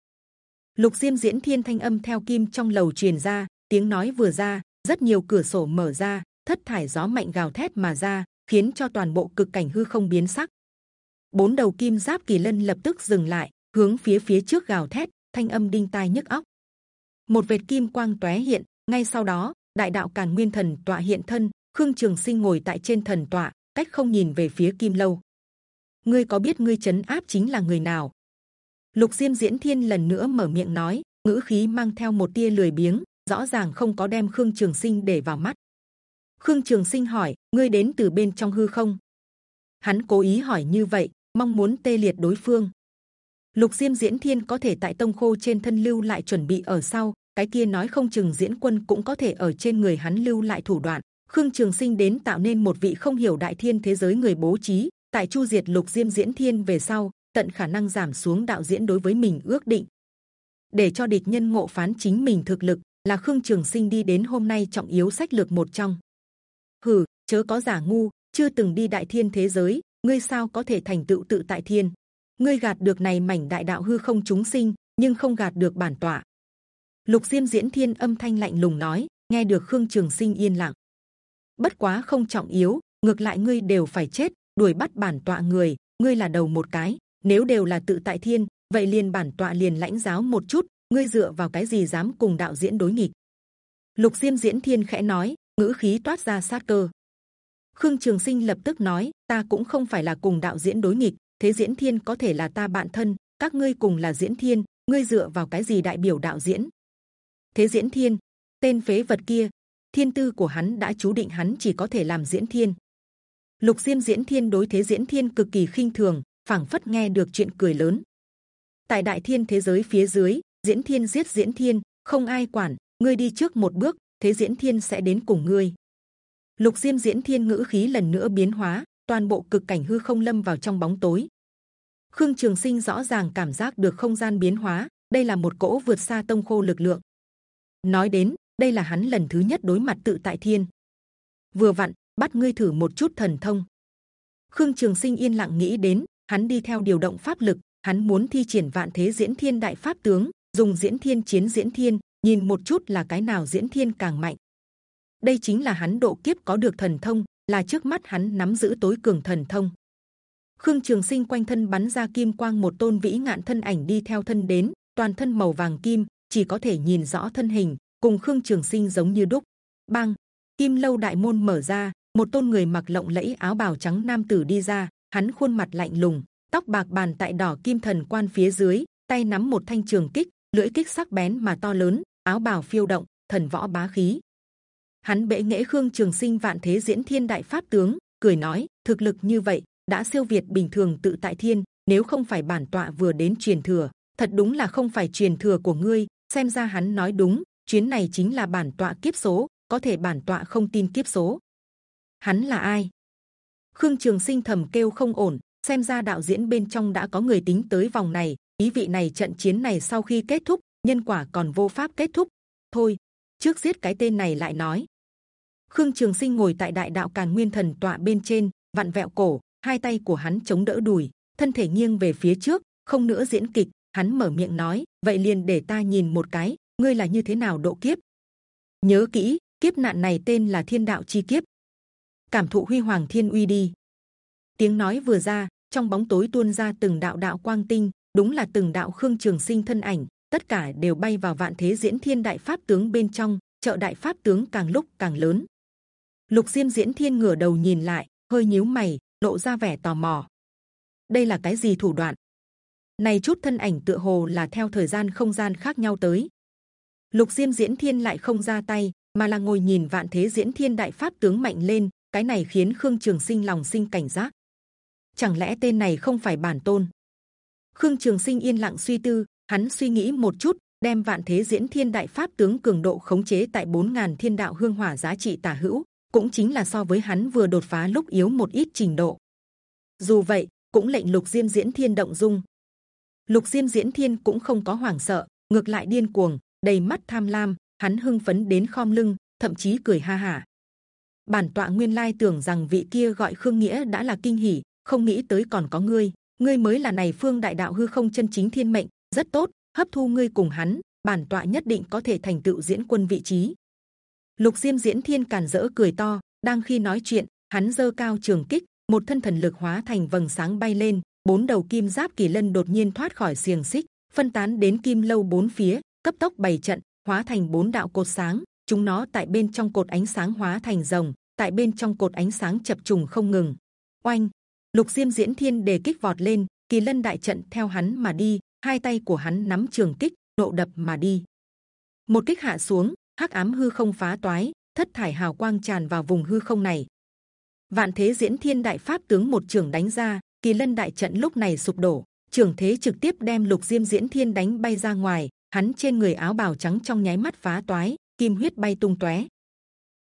lục diêm diễn thiên thanh âm theo kim trong lầu truyền ra, tiếng nói vừa ra, rất nhiều cửa sổ mở ra, thất thải gió mạnh gào thét mà ra, khiến cho toàn bộ cực cảnh hư không biến sắc. Bốn đầu kim giáp kỳ lân lập tức dừng lại, hướng phía phía trước gào thét, thanh âm đinh tai nhức óc. Một vệt kim quang tóe hiện, ngay sau đó đại đạo càn nguyên thần tọa hiện thân, Khương Trường Sinh ngồi tại trên thần tọa, cách không nhìn về phía Kim Lâu. Ngươi có biết ngươi chấn áp chính là người nào? Lục Diêm Diễn Thiên lần nữa mở miệng nói, ngữ khí mang theo một tia lười biếng, rõ ràng không có đem Khương Trường Sinh để vào mắt. Khương Trường Sinh hỏi, ngươi đến từ bên trong hư không? Hắn cố ý hỏi như vậy, mong muốn tê liệt đối phương. Lục Diêm Diễn Thiên có thể tại tông khô trên thân lưu lại chuẩn bị ở sau, cái kia nói không chừng diễn quân cũng có thể ở trên người hắn lưu lại thủ đoạn. Khương Trường Sinh đến tạo nên một vị không hiểu đại thiên thế giới người bố trí. Tại chu diệt lục diêm diễn thiên về sau, tận khả năng giảm xuống đạo diễn đối với mình ước định, để cho địch nhân ngộ phán chính mình thực lực là Khương Trường Sinh đi đến hôm nay trọng yếu sách lược một trong. Hừ, chớ có giả ngu, chưa từng đi đại thiên thế giới, ngươi sao có thể thành tựu tự tại thiên? Ngươi gạt được này mảnh đại đạo hư không chúng sinh, nhưng không gạt được bản tọa. Lục Diêm Diễn Thiên âm thanh lạnh lùng nói, nghe được Khương Trường Sinh yên lặng. Bất quá không trọng yếu ngược lại ngươi đều phải chết đuổi bắt bản tọa người ngươi là đầu một cái nếu đều là tự tại thiên vậy liền bản tọa liền lãnh giáo một chút ngươi dựa vào cái gì dám cùng đạo diễn đối nghịch? Lục diêm diễn thiên khẽ nói ngữ khí toát ra sát cơ. Khương trường sinh lập tức nói ta cũng không phải là cùng đạo diễn đối nghịch thế diễn thiên có thể là ta bạn thân các ngươi cùng là diễn thiên ngươi dựa vào cái gì đại biểu đạo diễn? Thế diễn thiên, tên phế vật kia, thiên tư của hắn đã chú định hắn chỉ có thể làm diễn thiên. Lục diêm diễn thiên đối thế diễn thiên cực kỳ khinh thường, phảng phất nghe được chuyện cười lớn. Tại đại thiên thế giới phía dưới, diễn thiên giết diễn thiên, không ai quản, ngươi đi trước một bước, thế diễn thiên sẽ đến cùng ngươi. Lục diêm diễn thiên ngữ khí lần nữa biến hóa, toàn bộ cực cảnh hư không lâm vào trong bóng tối. Khương trường sinh rõ ràng cảm giác được không gian biến hóa, đây là một cỗ vượt xa tông khô lực lượng nói đến, đây là hắn lần thứ nhất đối mặt tự tại thiên. Vừa vặn, bắt ngươi thử một chút thần thông. Khương trường sinh yên lặng nghĩ đến, hắn đi theo điều động pháp lực, hắn muốn thi triển vạn thế diễn thiên đại pháp tướng, dùng diễn thiên chiến diễn thiên, nhìn một chút là cái nào diễn thiên càng mạnh. Đây chính là hắn độ kiếp có được thần thông, là trước mắt hắn nắm giữ tối cường thần thông. Khương trường sinh quanh thân bắn ra kim quang một tôn vĩ ngạn thân ảnh đi theo thân đến, toàn thân màu vàng kim chỉ có thể nhìn rõ thân hình, cùng khương trường sinh giống như đúc. Băng kim lâu đại môn mở ra, một tôn người mặc lộng lẫy áo bào trắng nam tử đi ra, hắn khuôn mặt lạnh lùng, tóc bạc bàn tại đỏ kim thần quan phía dưới, tay nắm một thanh trường kích, lưỡi kích sắc bén mà to lớn, áo bào phiêu động, thần võ bá khí. Hắn bệ nghệ khương trường sinh vạn thế diễn thiên đại pháp tướng, cười nói, thực lực như vậy, đã siêu việt bình thường tự tại thiên, nếu không phải bản tọa vừa đến truyền thừa, thật đúng là không phải truyền thừa của ngươi xem ra hắn nói đúng, chuyến này chính là bản tọa kiếp số, có thể bản tọa không tin kiếp số. Hắn là ai? Khương trường sinh thầm kêu không ổn, xem ra đạo diễn bên trong đã có người tính tới vòng này, ý vị này trận chiến này sau khi kết thúc, nhân quả còn vô pháp kết thúc. Thôi, trước giết cái tên này lại nói. Khương trường sinh ngồi tại đại đạo càn nguyên thần tọa bên trên, vặn vẹo cổ, hai tay của hắn chống đỡ đùi, thân thể nghiêng về phía trước, không nữa diễn kịch hắn mở miệng nói, vậy liền để ta nhìn một cái, ngươi là như thế nào độ kiếp? Nhớ kỹ, kiếp nạn này tên là thiên đạo chi kiếp. Cảm thụ huy hoàng thiên uy đi. Tiếng nói vừa ra, trong bóng tối tuôn ra từng đạo đạo quang tinh, đúng là từng đạo khương trường sinh thân ảnh, tất cả đều bay vào vạn thế diễn thiên đại pháp tướng bên trong, trợ đại pháp tướng càng lúc càng lớn. Lục diêm diễn thiên ngửa đầu nhìn lại, hơi nhíu mày, lộ ra vẻ tò mò. Đây là cái gì thủ đoạn? Này chút thân ảnh tựa hồ là theo thời gian không gian khác nhau tới. Lục diêm diễn thiên lại không ra tay, mà là ngồi nhìn vạn thế diễn thiên đại pháp tướng mạnh lên, cái này khiến khương trường sinh lòng sinh cảnh giác. Chẳng lẽ tên này không phải bản tôn? Khương trường sinh yên lặng suy tư, hắn suy nghĩ một chút, đem vạn thế diễn thiên đại pháp tướng cường độ khống chế tại 4.000 thiên đạo hương hỏa giá trị tả hữu, cũng chính là so với hắn vừa đột phá lúc yếu một ít trình độ. Dù vậy, cũng lệnh lục diêm diễn thiên động dung lục diêm diễn thiên cũng không có hoảng sợ, ngược lại điên cuồng, đầy mắt tham lam, hắn hưng phấn đến khom lưng, thậm chí cười ha hả. Bản tọa nguyên lai tưởng rằng vị kia gọi khương nghĩa đã là kinh hỉ, không nghĩ tới còn có ngươi. Ngươi mới là này phương đại đạo hư không chân chính thiên mệnh, rất tốt, hấp thu ngươi cùng hắn, bản tọa nhất định có thể thành tựu diễn quân vị trí. Lục diêm diễn thiên càn dỡ cười to, đang khi nói chuyện, hắn dơ cao trường kích, một thân thần lực hóa thành vầng sáng bay lên bốn đầu kim giáp kỳ lân đột nhiên thoát khỏi xiềng xích, phân tán đến kim lâu bốn phía, cấp tốc bày trận, hóa thành bốn đạo cột sáng. Chúng nó tại bên trong cột ánh sáng hóa thành rồng, tại bên trong cột ánh sáng chập trùng không ngừng. Oanh! Lục diêm diễn thiên đề kích vọt lên, kỳ lân đại trận theo hắn mà đi, hai tay của hắn nắm trường kích độ đập mà đi. Một kích hạ xuống, hắc ám hư không phá toái, thất thải hào quang tràn vào vùng hư không này. Vạn thế diễn thiên đại pháp tướng một trường đánh ra kỳ lân đại trận lúc này sụp đổ. Trường thế trực tiếp đem lục diêm diễn thiên đánh bay ra ngoài, hắn trên người áo bào trắng trong nháy mắt phá toái, kim huyết bay tung tóe.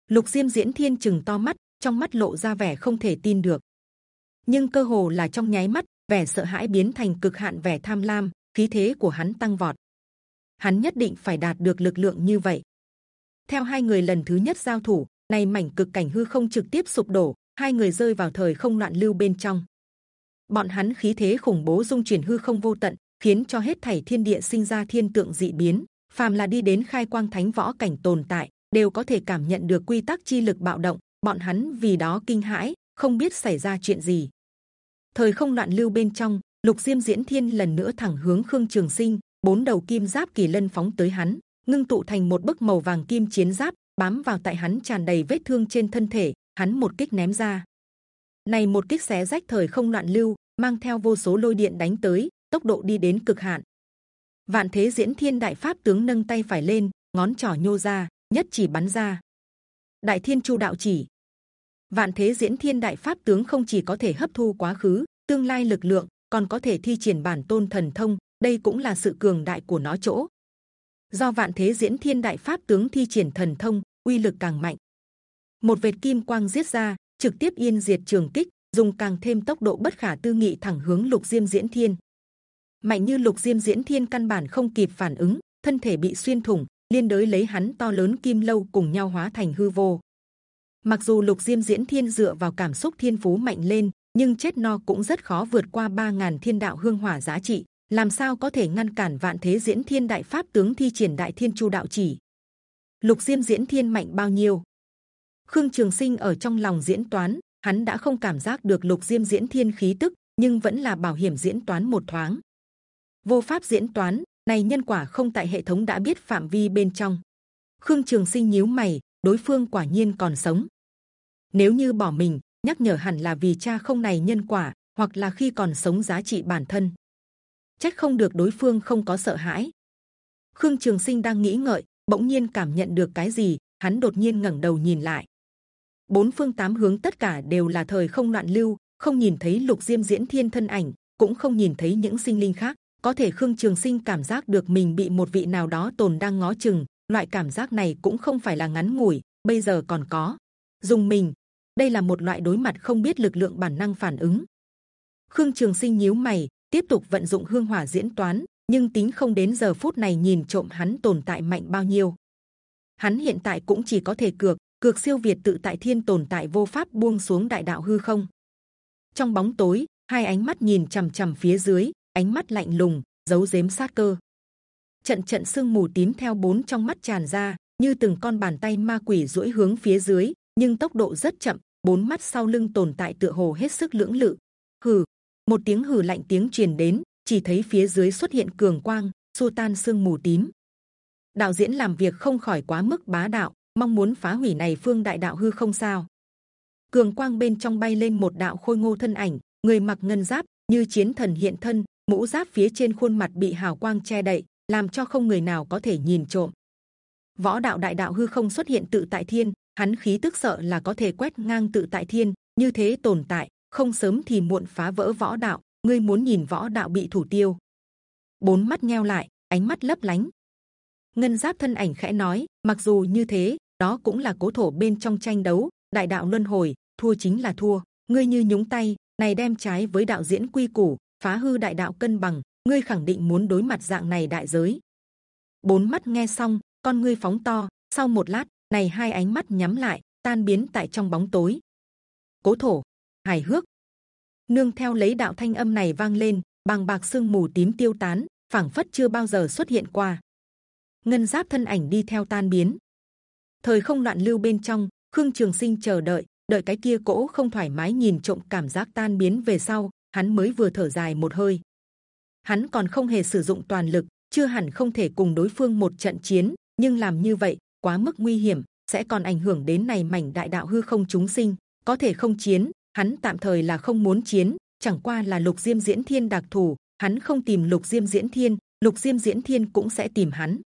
Lục diêm diễn thiên chừng to mắt, trong mắt lộ ra vẻ không thể tin được. Nhưng cơ hồ là trong nháy mắt, vẻ sợ hãi biến thành cực hạn vẻ tham lam, khí thế của hắn tăng vọt. Hắn nhất định phải đạt được lực lượng như vậy. Theo hai người lần thứ nhất giao thủ này mảnh cực cảnh hư không trực tiếp sụp đổ, hai người rơi vào thời không loạn lưu bên trong bọn hắn khí thế khủng bố dung chuyển hư không vô tận khiến cho hết thảy thiên địa sinh ra thiên tượng dị biến phàm là đi đến khai quang thánh võ cảnh tồn tại đều có thể cảm nhận được quy tắc chi lực bạo động bọn hắn vì đó kinh hãi, không biết xảy ra chuyện gì. Thời không loạn lưu bên trong, lục diêm diễn thiên lần nữa thẳng hướng khương trường sinh, bốn đầu kim giáp kỳ lân phóng tới hắn, ngưng tụ thành một bức màu vàng kim chiến giáp, bám vào tại hắn tràn đầy vết thương trên thân thể, hắn một kích ném ra. Này một kích xé rách thời không loạn lưu, mang theo vô số lôi điện đánh tới, tốc độ đi đến cực hạn. Vạn thế diễn thiên đại pháp tướng nâng tay phải lên, ngón trỏ nhô ra, nhất chỉ bắn ra. Đại thiên chu đạo chỉ. Vạn thế diễn thiên đại pháp tướng không chỉ có thể hấp thu quá khứ, tương lai lực lượng, còn có thể thi triển bản tôn thần thông. Đây cũng là sự cường đại của nó chỗ. Do vạn thế diễn thiên đại pháp tướng thi triển thần thông, uy lực càng mạnh. Một vệt kim quang giết ra, trực tiếp yên diệt trường kích, dùng càng thêm tốc độ bất khả tư nghị thẳng hướng lục diêm diễn thiên. Mạnh như lục diêm diễn thiên căn bản không kịp phản ứng, thân thể bị xuyên thủng, liên đới lấy hắn to lớn kim lâu cùng nhau hóa thành hư vô. Mặc dù lục diêm diễn thiên dựa vào cảm xúc thiên phú mạnh lên, nhưng chết no cũng rất khó vượt qua 3.000 thiên đạo hương hỏa giá trị. Làm sao có thể ngăn cản vạn thế diễn thiên đại pháp tướng thi triển đại thiên chu đạo chỉ? Lục diêm diễn thiên mạnh bao nhiêu? Khương Trường Sinh ở trong lòng diễn toán, hắn đã không cảm giác được lục diêm diễn thiên khí tức, nhưng vẫn là bảo hiểm diễn toán một thoáng. Vô pháp diễn toán, này nhân quả không tại hệ thống đã biết phạm vi bên trong. Khương Trường Sinh nhíu mày, đối phương quả nhiên còn sống. Nếu như bỏ mình, nhắc nhở hẳn là vì cha không này nhân quả, hoặc là khi còn sống giá trị bản thân. Trách không được đối phương không có sợ hãi. Khương Trường Sinh đang nghĩ ngợi, bỗng nhiên cảm nhận được cái gì, hắn đột nhiên ngẩng đầu nhìn lại. Bốn phương tám hướng tất cả đều là thời không loạn lưu, không nhìn thấy lục diêm diễn thiên thân ảnh, cũng không nhìn thấy những sinh linh khác. Có thể Khương Trường Sinh cảm giác được mình bị một vị nào đó tồn đang ngó chừng, loại cảm giác này cũng không phải là ngắn ngủi, bây giờ còn có. Dùng mình, đây là một loại đối mặt không biết lực lượng bản năng phản ứng. Khương Trường Sinh nhíu mày, tiếp tục vận dụng hương hỏa diễn toán, nhưng tính không đến giờ phút này nhìn trộm hắn tồn tại mạnh bao nhiêu. Hắn hiện tại cũng chỉ có thể cược, cược siêu việt tự tại thiên tồn tại vô pháp buông xuống đại đạo hư không. Trong bóng tối, hai ánh mắt nhìn c h ầ m c h ầ m phía dưới, ánh mắt lạnh lùng, giấu giếm sát cơ. Trận trận sương mù tím theo bốn trong mắt tràn ra, như từng con bàn tay ma quỷ duỗi hướng phía dưới, nhưng tốc độ rất chậm. Bốn mắt sau lưng tồn tại tựa hồ hết sức lưỡng lự. Hừ, một tiếng hừ lạnh tiếng truyền đến, chỉ thấy phía dưới xuất hiện cường quang, xua tan sương mù tím. Đạo diễn làm việc không khỏi quá mức bá đạo, mong muốn phá hủy này phương đại đạo hư không sao? Cường quang bên trong bay lên một đạo khôi ngô thân ảnh, người mặc ngân giáp như chiến thần hiện thân, mũ giáp phía trên khuôn mặt bị hào quang che đậy, làm cho không người nào có thể nhìn trộm. Võ đạo đại đạo hư không xuất hiện tự tại thiên, hắn khí tức sợ là có thể quét ngang tự tại thiên, như thế tồn tại, không sớm thì muộn phá vỡ võ đạo. Ngươi muốn nhìn võ đạo bị thủ tiêu? Bốn mắt nheo lại, ánh mắt lấp lánh, ngân giáp thân ảnh khẽ nói mặc dù như thế đó cũng là cố thổ bên trong tranh đấu, đại đạo luân hồi, thua chính là thua. Ngươi như nhúng tay, này đem trái với đạo diễn quy củ, phá hư đại đạo cân bằng, ngươi khẳng định muốn đối mặt dạng này đại giới. Bốn mắt nghe xong, con ngươi phóng to, sau một lát, này hai ánh mắt nhắm lại, tan biến tại trong bóng tối. Cố thổ, hài hước. Nương theo lấy đạo thanh âm này vang lên bằng bạc sương mù tím tiêu tán, phảng phất chưa bao giờ xuất hiện qua. Ngân giáp thân ảnh đi theo tan biến thời không loạn lưu bên trong, khương trường sinh chờ đợi đợi cái kia cỗ không thoải mái nhìn trộm cảm giác tan biến về sau, hắn mới vừa thở dài một hơi. Hắn còn không hề sử dụng toàn lực, chưa hẳn không thể cùng đối phương một trận chiến, nhưng làm như vậy, quá mức nguy hiểm, sẽ còn ảnh hưởng đến này mảnh đại đạo hư không chúng sinh, có thể không chiến, hắn tạm thời là không muốn chiến, chẳng qua là lục diêm diễn thiên đặc thù, hắn không tìm lục diêm diễn thiên, lục diêm diễn thiên cũng sẽ tìm hắn.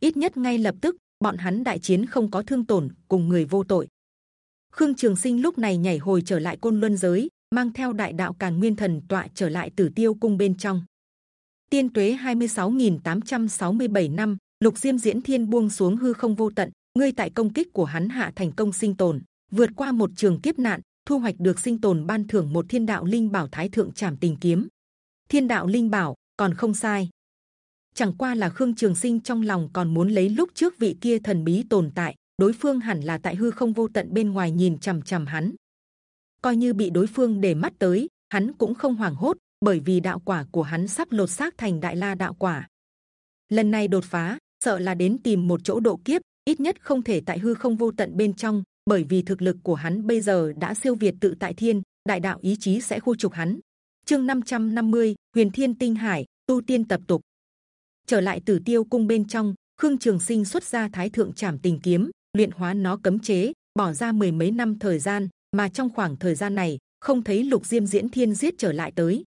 Ít nhất ngay lập tức bọn hắn đại chiến không có thương tổn, cùng người vô tội. Khương trường sinh lúc này nhảy hồi trở lại côn luân giới, mang theo đại đạo càn nguyên thần tọa trở lại tử tiêu cung bên trong. Tiên tuế 26.867 năm, lục diêm diễn thiên buông xuống hư không vô tận, ngươi tại công kích của hắn hạ thành công sinh tồn, vượt qua một trường kiếp nạn, thu hoạch được sinh tồn ban thưởng một thiên đạo linh bảo thái thượng trảm tình kiếm. Thiên đạo linh bảo, còn không sai chẳng qua là khương trường sinh trong lòng còn muốn lấy lúc trước vị kia thần bí tồn tại đối phương hẳn là tại hư không vô tận bên ngoài nhìn c h ầ m c h ầ m hắn coi như bị đối phương để mắt tới hắn cũng không hoảng hốt bởi vì đạo quả của hắn sắp lột xác thành đại la đạo quả lần này đột phá sợ là đến tìm một chỗ độ kiếp ít nhất không thể tại hư không vô tận bên trong bởi vì thực lực của hắn bây giờ đã siêu việt tự tại thiên, đại đạo ý chí sẽ khu trục hắn. Chương 550, Huyền Thiên Tinh Hải, tu tiên tập tục. Trở lại Tử Tiêu cung bên trong, Khương Trường Sinh xuất ra Thái Thượng Trảm Tình kiếm, luyện hóa nó cấm chế, bỏ ra mười mấy năm thời gian, mà trong khoảng thời gian này không thấy Lục Diêm Diễn Thiên giết trở lại tới.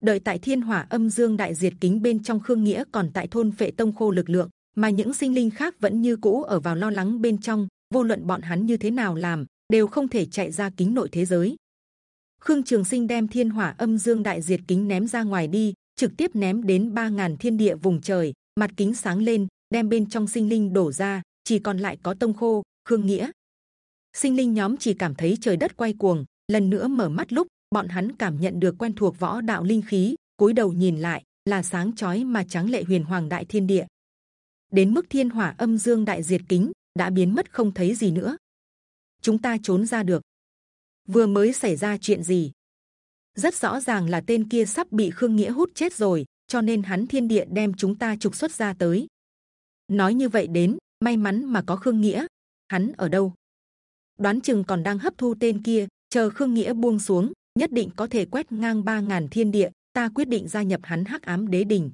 Đợi tại Thiên Hỏa Âm Dương Đại Diệt Kính bên trong Khương Nghĩa còn tại thôn Phệ Tông khô lực lượng, mà những sinh linh khác vẫn như cũ ở vào lo lắng bên trong. Vô luận bọn hắn như thế nào làm, đều không thể chạy ra kính nội thế giới. Khương Trường Sinh đem Thiên Hỏa Âm Dương Đại Diệt Kính ném ra ngoài đi, trực tiếp ném đến ba ngàn thiên địa vùng trời, mặt kính sáng lên, đem bên trong sinh linh đổ ra, chỉ còn lại có Tông Khô, Khương Nghĩa. Sinh linh nhóm chỉ cảm thấy trời đất quay cuồng, lần nữa mở mắt lúc bọn hắn cảm nhận được quen thuộc võ đạo linh khí, cúi đầu nhìn lại là sáng chói mà trắng lệ huyền hoàng đại thiên địa. Đến mức thiên hỏa âm dương đại diệt kính đã biến mất không thấy gì nữa. Chúng ta trốn ra được. Vừa mới xảy ra chuyện gì? Rất rõ ràng là tên kia sắp bị Khương Nghĩa hút chết rồi, cho nên hắn thiên địa đem chúng ta trục xuất ra tới. Nói như vậy đến, may mắn mà có Khương Nghĩa. Hắn ở đâu? Đoán chừng còn đang hấp thu tên kia, chờ Khương Nghĩa buông xuống, nhất định có thể quét ngang ba ngàn thiên địa. Ta quyết định gia nhập hắn hắc ám đế đình.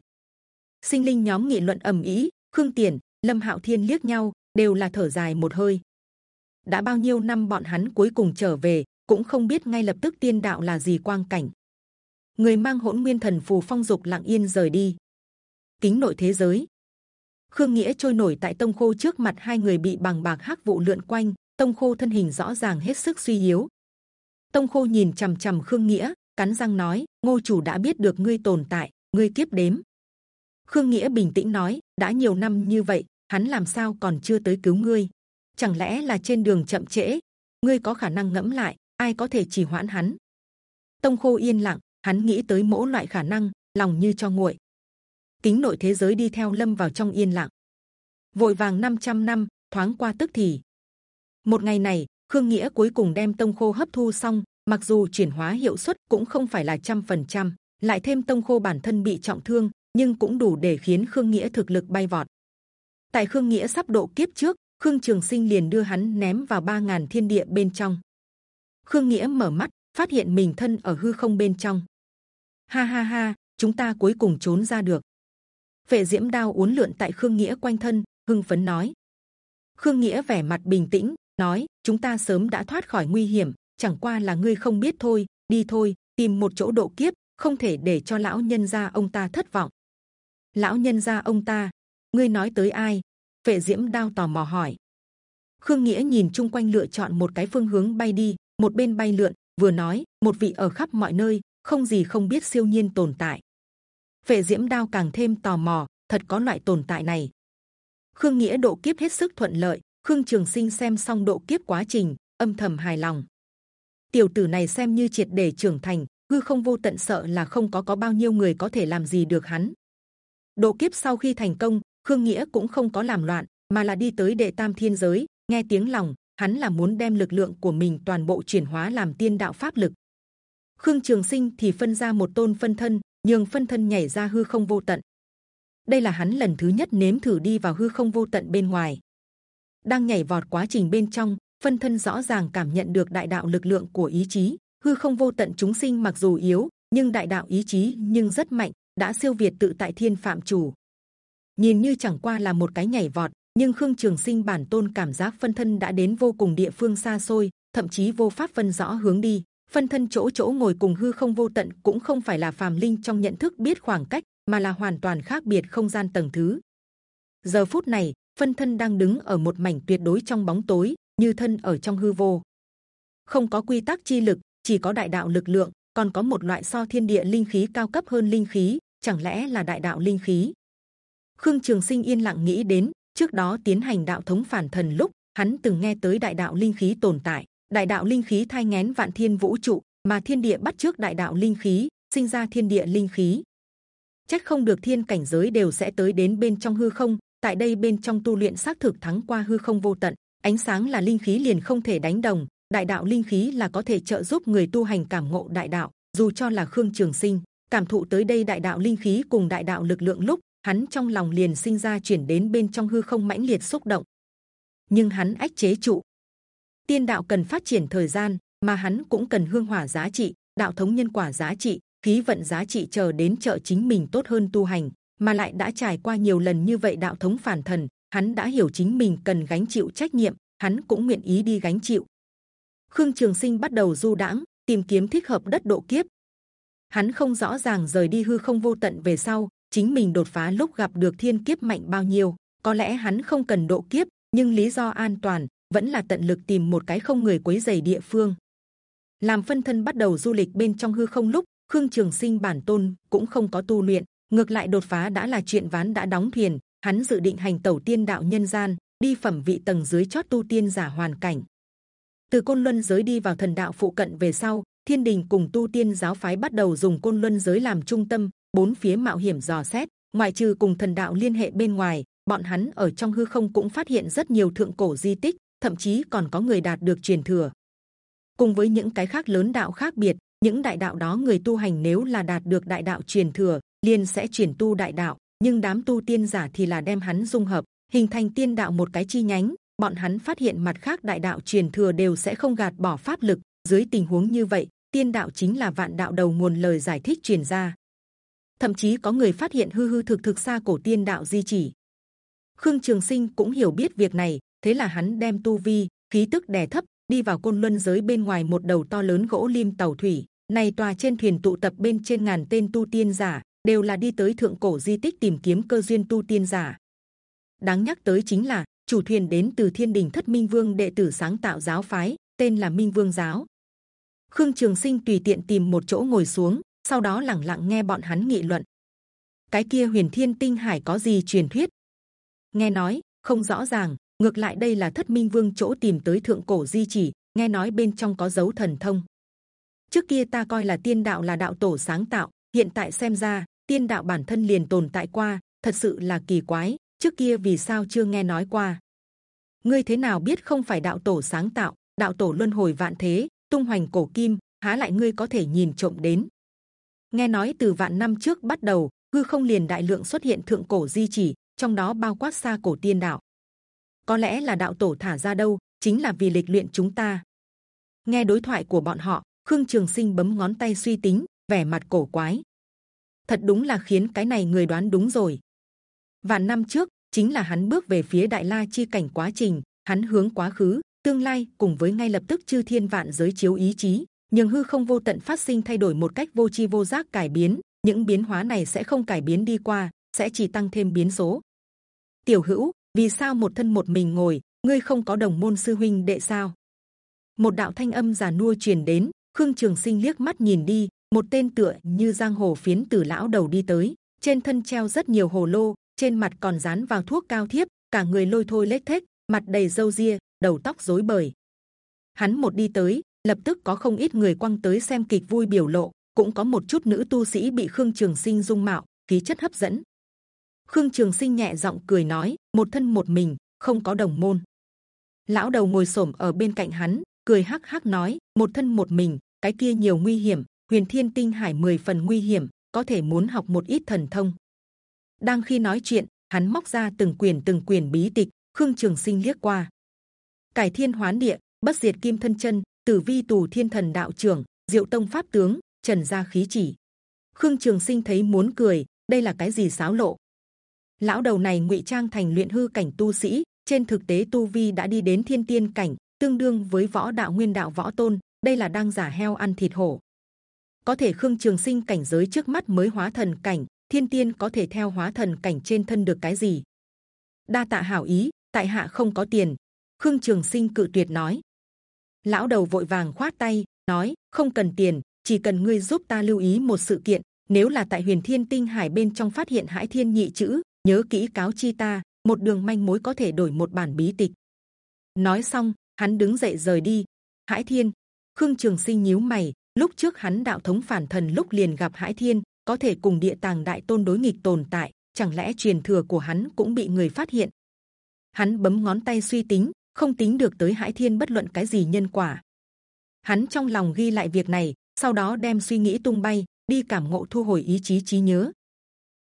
Sinh linh nhóm nghị luận ầm ĩ, Khương Tiền, Lâm Hạo Thiên liếc nhau, đều là thở dài một hơi. đã bao nhiêu năm bọn hắn cuối cùng trở về, cũng không biết ngay lập tức tiên đạo là gì quang cảnh. Người mang hỗn nguyên thần phù phong dục lặng yên rời đi. Kính nội thế giới, Khương Nghĩa trôi nổi tại Tông Khô trước mặt hai người bị bằng bạc hắc vụ lượn quanh, Tông Khô thân hình rõ ràng hết sức suy yếu. Tông Khô nhìn c h ầ m c h ầ m Khương Nghĩa, cắn răng nói: Ngô chủ đã biết được ngươi tồn tại, ngươi kiếp đếm. Khương Nghĩa bình tĩnh nói: đã nhiều năm như vậy, hắn làm sao còn chưa tới cứu ngươi? Chẳng lẽ là trên đường chậm trễ? Ngươi có khả năng ngẫm lại, ai có thể chỉ hoãn hắn? Tông Khô yên lặng, hắn nghĩ tới mỗi loại khả năng, lòng như cho nguội. Kính nội thế giới đi theo lâm vào trong yên lặng. Vội vàng 500 năm thoáng qua tức thì một ngày này khương nghĩa cuối cùng đem tông khô hấp thu xong mặc dù chuyển hóa hiệu suất cũng không phải là trăm phần trăm lại thêm tông khô bản thân bị trọng thương nhưng cũng đủ để khiến khương nghĩa thực lực bay vọt tại khương nghĩa sắp độ kiếp trước khương trường sinh liền đưa hắn ném vào ba ngàn thiên địa bên trong khương nghĩa mở mắt, phát hiện mình thân ở hư không bên trong. Ha ha ha, chúng ta cuối cùng trốn ra được. Vệ diễm đao uốn lượn tại khương nghĩa quanh thân, hưng phấn nói. Khương nghĩa vẻ mặt bình tĩnh, nói, chúng ta sớm đã thoát khỏi nguy hiểm, chẳng qua là ngươi không biết thôi, đi thôi, tìm một chỗ độ kiếp, không thể để cho lão nhân gia ông ta thất vọng. Lão nhân gia ông ta, ngươi nói tới ai? Vệ diễm đao tò mò hỏi. Khương nghĩa nhìn chung quanh lựa chọn một cái phương hướng bay đi một bên bay lượn vừa nói một vị ở khắp mọi nơi không gì không biết siêu nhiên tồn tại vệ diễm đao càng thêm tò mò thật có loại tồn tại này khương nghĩa độ kiếp hết sức thuận lợi Khương Trường Sinh xem xong độ kiếp quá trình, âm thầm hài lòng. Tiểu tử này xem như triệt để trưởng thành, hư không vô tận sợ là không có có bao nhiêu người có thể làm gì được hắn. Độ kiếp sau khi thành công, Khương Nghĩa cũng không có làm loạn, mà là đi tới đệ tam thiên giới, nghe tiếng lòng, hắn là muốn đem lực lượng của mình toàn bộ chuyển hóa làm tiên đạo pháp lực. Khương Trường Sinh thì phân ra một tôn phân thân, nhường phân thân nhảy ra hư không vô tận. Đây là hắn lần thứ nhất nếm thử đi vào hư không vô tận bên ngoài đang nhảy vọt quá trình bên trong phân thân rõ ràng cảm nhận được đại đạo lực lượng của ý chí hư không vô tận chúng sinh mặc dù yếu nhưng đại đạo ý chí nhưng rất mạnh đã siêu việt tự tại thiên phạm chủ nhìn như chẳng qua là một cái nhảy vọt nhưng khương trường sinh bản tôn cảm giác phân thân đã đến vô cùng địa phương xa xôi, thậm chí vô pháp phân rõ hướng đi. Phân thân chỗ chỗ ngồi cùng hư không vô tận cũng không phải là phàm linh trong nhận thức biết khoảng cách, mà là hoàn toàn khác biệt không gian tầng thứ. Giờ phút này, phân thân đang đứng ở một mảnh tuyệt đối trong bóng tối, như thân ở trong hư vô. Không có quy tắc chi lực, chỉ có đại đạo lực lượng, còn có một loại so thiên địa linh khí cao cấp hơn linh khí, chẳng lẽ là đại đạo linh khí? Khương trường sinh yên lặng nghĩ đến trước đó tiến hành đạo thống phản thần lúc, hắn từng nghe tới đại đạo linh khí tồn tại. Đại đạo linh khí thay ngén vạn thiên vũ trụ, mà thiên địa bắt trước đại đạo linh khí, sinh ra thiên địa linh khí. Chắc không được thiên cảnh giới đều sẽ tới đến bên trong hư không, tại đây bên trong tu luyện xác thực thắng qua hư không vô tận. Ánh sáng là linh khí liền không thể đánh đồng, đại đạo linh khí là có thể trợ giúp người tu hành cảm ngộ đại đạo, dù cho là khương trường sinh. Cảm thụ tới đây đại đạo linh khí cùng đại đạo lực lượng lúc hắn trong lòng liền sinh ra chuyển đến bên trong hư không mãnh liệt xúc động. Nhưng hắn ách chế trụ. Tiên đạo cần phát triển thời gian, mà hắn cũng cần hương hỏa giá trị, đạo thống nhân quả giá trị, khí vận giá trị chờ đến trợ chính mình tốt hơn tu hành. Mà lại đã trải qua nhiều lần như vậy đạo thống phản thần, hắn đã hiểu chính mình cần gánh chịu trách nhiệm, hắn cũng nguyện ý đi gánh chịu. Khương trường sinh bắt đầu du đãng, tìm kiếm thích hợp đất độ kiếp. Hắn không rõ ràng rời đi hư không vô tận về sau chính mình đột phá lúc gặp được thiên kiếp mạnh bao nhiêu. Có lẽ hắn không cần độ kiếp, nhưng lý do an toàn vẫn là tận lực tìm một cái không người quấy rầy địa phương. Làm phân thân bắt đầu du lịch bên trong hư không lúc, khương trường sinh bản tôn cũng không có tu luyện. Ngược lại đột phá đã là chuyện ván đã đóng thuyền, hắn dự định hành tẩu tiên đạo nhân gian, đi phẩm vị tầng dưới chót tu tiên giả hoàn cảnh. Từ côn luân giới đi vào thần đạo phụ cận về sau, thiên đình cùng tu tiên giáo phái bắt đầu dùng côn luân giới làm trung tâm bốn phía mạo hiểm dò xét, ngoại trừ cùng thần đạo liên hệ bên ngoài, bọn hắn ở trong hư không cũng phát hiện rất nhiều thượng cổ di tích, thậm chí còn có người đạt được truyền thừa. Cùng với những cái khác lớn đạo khác biệt, những đại đạo đó người tu hành nếu là đạt được đại đạo truyền thừa, liền sẽ chuyển tu đại đạo, nhưng đám tu tiên giả thì là đem hắn dung hợp, hình thành tiên đạo một cái chi nhánh, bọn hắn phát hiện mặt khác đại đạo truyền thừa đều sẽ không gạt bỏ pháp lực. Dưới tình huống như vậy, tiên đạo chính là vạn đạo đầu nguồn lời giải thích truyền ra thậm chí có người phát hiện hư hư thực thực xa cổ tiên đạo di chỉ. Khương trường sinh cũng hiểu biết việc này, thế là hắn đem tu vi, khí tức đè thấp, đi vào côn luân giới bên ngoài một đầu to lớn gỗ lim tàu thủy. Này tòa trên thuyền tụ tập bên trên ngàn tên tu tiên giả, đều là đi tới thượng cổ di tích tìm kiếm cơ duyên tu tiên giả. Đáng nhắc tới chính là, chủ thuyền đến từ thiên đình thất minh vương đệ tử sáng tạo giáo phái, tên là minh vương giáo. Khương trường sinh tùy tiện tìm một chỗ ngồi xuống sau đó lẳng lặng nghe bọn hắn nghị luận. Cái kia huyền thiên tinh hải có gì truyền thuyết? Nghe nói, không rõ ràng, ngược lại đây là thất minh vương chỗ tìm tới thượng cổ di chỉ, nghe nói bên trong có dấu thần thông. Trước kia ta coi là tiên đạo là đạo tổ sáng tạo, hiện tại xem ra, tiên đạo bản thân liền tồn tại qua, thật sự là kỳ quái, trước kia vì sao chưa nghe nói qua? Ngươi thế nào biết không phải đạo tổ sáng tạo, đạo tổ luân hồi vạn thế, tung hoành cổ kim, há lại ngươi có thể nhìn trộm đến? Nghe nói từ vạn năm trước bắt đầu, hư không liền đại lượng xuất hiện thượng cổ di chỉ, trong đó bao quát xa cổ tiên đạo. Có lẽ là đạo tổ thả ra đâu, chính là vì lịch luyện chúng ta. Nghe đối thoại của bọn họ, khương trường sinh bấm ngón tay suy tính, vẻ mặt cổ quái. Thật đúng là khiến cái này người đoán đúng rồi. Vạn năm trước, chính là hắn bước về phía đại la chi cảnh quá trình, hắn hướng quá khứ, tương lai cùng với ngay lập tức chư thiên vạn giới chiếu ý chí nhưng hư không vô tận phát sinh thay đổi một cách vô chi vô giác cải biến, những biến hóa này sẽ không cải biến đi qua, sẽ chỉ tăng thêm biến số. Tiểu hữu, vì sao một thân một mình ngồi, ngươi không có đồng môn sư huynh đệ sao? Một đạo thanh âm già nua truyền đến, khương trường sinh liếc mắt nhìn đi, một tên tựa như giang hồ phiến tử lão đầu đi tới, trên thân treo rất nhiều hồ lô, trên mặt còn dán vào thuốc cao thiếp, cả người lôi thôi lết thết mặt đầy râu ria, đầu tóc rối bời. Hắn một đi tới lập tức có không ít người quăng tới xem kịch vui biểu lộ, cũng có một chút nữ tu sĩ bị khương trường sinh dung mạo, khí chất hấp dẫn. Khương trường sinh nhẹ giọng cười nói, một thân một mình, không có đồng môn. Lão đầu ngồi xổm ở bên cạnh hắn, cười hắc hắc nói, một thân một mình, cái kia nhiều nguy hiểm, huyền thiên tinh hải mười phần nguy hiểm, có thể muốn học một ít thần thông. Đang khi nói chuyện, hắn móc ra từng quyền từng quyền bí tịch, khương trường sinh liếc qua. Cải thiên hoán địa, bất diệt kim thân chân tử vi tù thiên thần đạo trưởng, diệu tông pháp tướng, trần gia khí chỉ. Khương trường sinh thấy muốn cười, đây là cái gì xáo lộ? Lão đầu này ngụy trang thành luyện hư cảnh tu sĩ, trên thực tế tu vi đã đi đến thiên tiên cảnh, tương đương với võ đạo nguyên đạo võ tôn, đây là đang giả heo ăn thịt hổ. Có thể khương trường sinh cảnh giới trước mắt mới hóa thần cảnh, thiên tiên có thể theo hóa thần cảnh trên thân được cái gì? Đa tạ hảo ý, tại hạ không có tiền. Khương trường sinh cự tuyệt nói lão đầu vội vàng khoát tay, nói, không cần tiền, chỉ cần ngươi giúp ta lưu ý một sự kiện. Nếu là tại huyền thiên tinh hải bên trong phát hiện hải thiên nhị chữ, nhớ kỹ cáo chi ta, một đường manh mối có thể đổi một bản bí tịch. Nói xong, hắn đứng dậy rời đi. Hải thiên, khương trường sinh nhíu mày, lúc trước hắn đạo thống phản thần lúc liền gặp hải thiên, có thể cùng địa tàng đại tôn đối nghịch tồn tại, chẳng lẽ truyền thừa của hắn cũng bị người phát hiện? Hắn bấm ngón tay suy tính không tính được tới hải thiên bất luận cái gì nhân quả. Hắn trong lòng ghi lại việc này, sau đó đem suy nghĩ tung bay, đi cảm ngộ thu hồi ý chí trí nhớ.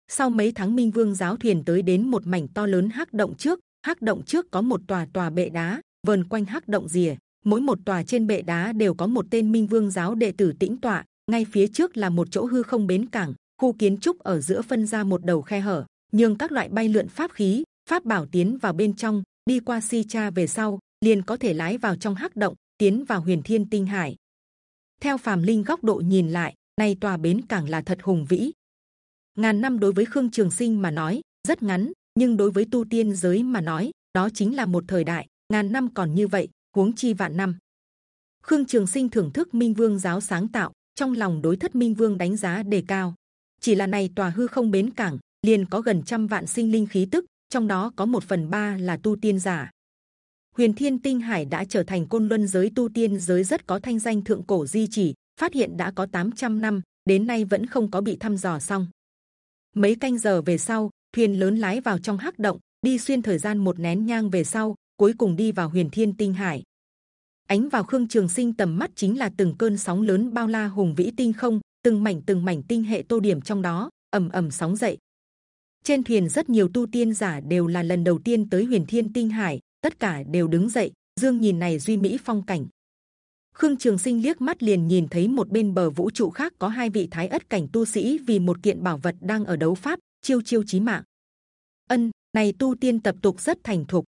Sau mấy tháng minh vương giáo thuyền tới đến một mảnh to lớn hắc động trước, hắc động trước có một tòa tòa bệ đá vần quanh hắc động rìa, mỗi một tòa trên bệ đá đều có một tên minh vương giáo đệ tử tĩnh tọa, ngay phía trước là một chỗ hư không bến cảng, khu kiến trúc ở giữa phân ra một đầu khe hở nhưng các loại bay lượn pháp khí, pháp bảo tiến vào bên trong đi qua si cha về sau, liền có thể lái vào trong hắc động, tiến vào huyền thiên tinh hải. Theo phàm linh góc độ nhìn lại, nay tòa bến cảng là thật hùng vĩ. Ngàn năm đối với khương trường sinh mà nói, rất ngắn, nhưng đối với tu tiên giới mà nói, đó chính là một thời đại, ngàn năm còn như vậy, huống chi vạn năm. Khương trường sinh thưởng thức minh vương giáo sáng tạo, trong lòng đối thất minh vương đánh giá đề cao. Chỉ là này tòa hư không bến cảng, liền có gần trăm vạn sinh linh khí tức trong đó có một phần ba là tu tiên giả. Huyền thiên tinh hải đã trở thành côn luân giới tu tiên giới rất có thanh danh thượng cổ di chỉ, phát hiện đã có 800 năm, đến nay vẫn không có bị thăm dò xong. Mấy canh giờ về sau, thuyền lớn lái vào trong hắc động, đi xuyên thời gian một nén nhang về sau, cuối cùng đi vào huyền thiên tinh hải. Ánh vào khương trường sinh tầm mắt chính là từng cơn sóng lớn bao la hùng vĩ tinh không, từng mảnh từng mảnh tinh hệ tô điểm trong đó, ầm ầm sóng dậy trên thuyền rất nhiều tu tiên giả đều là lần đầu tiên tới huyền thiên tinh hải, tất cả đều đứng dậy, dương nhìn này duy mỹ phong cảnh. Khương trường sinh liếc mắt liền nhìn thấy một bên bờ vũ trụ khác có hai vị thái ất cảnh tu sĩ vì một kiện bảo vật đang ở đấu pháp, chiêu chiêu chí mạng. Ân, này tu tiên tập tục rất thành thục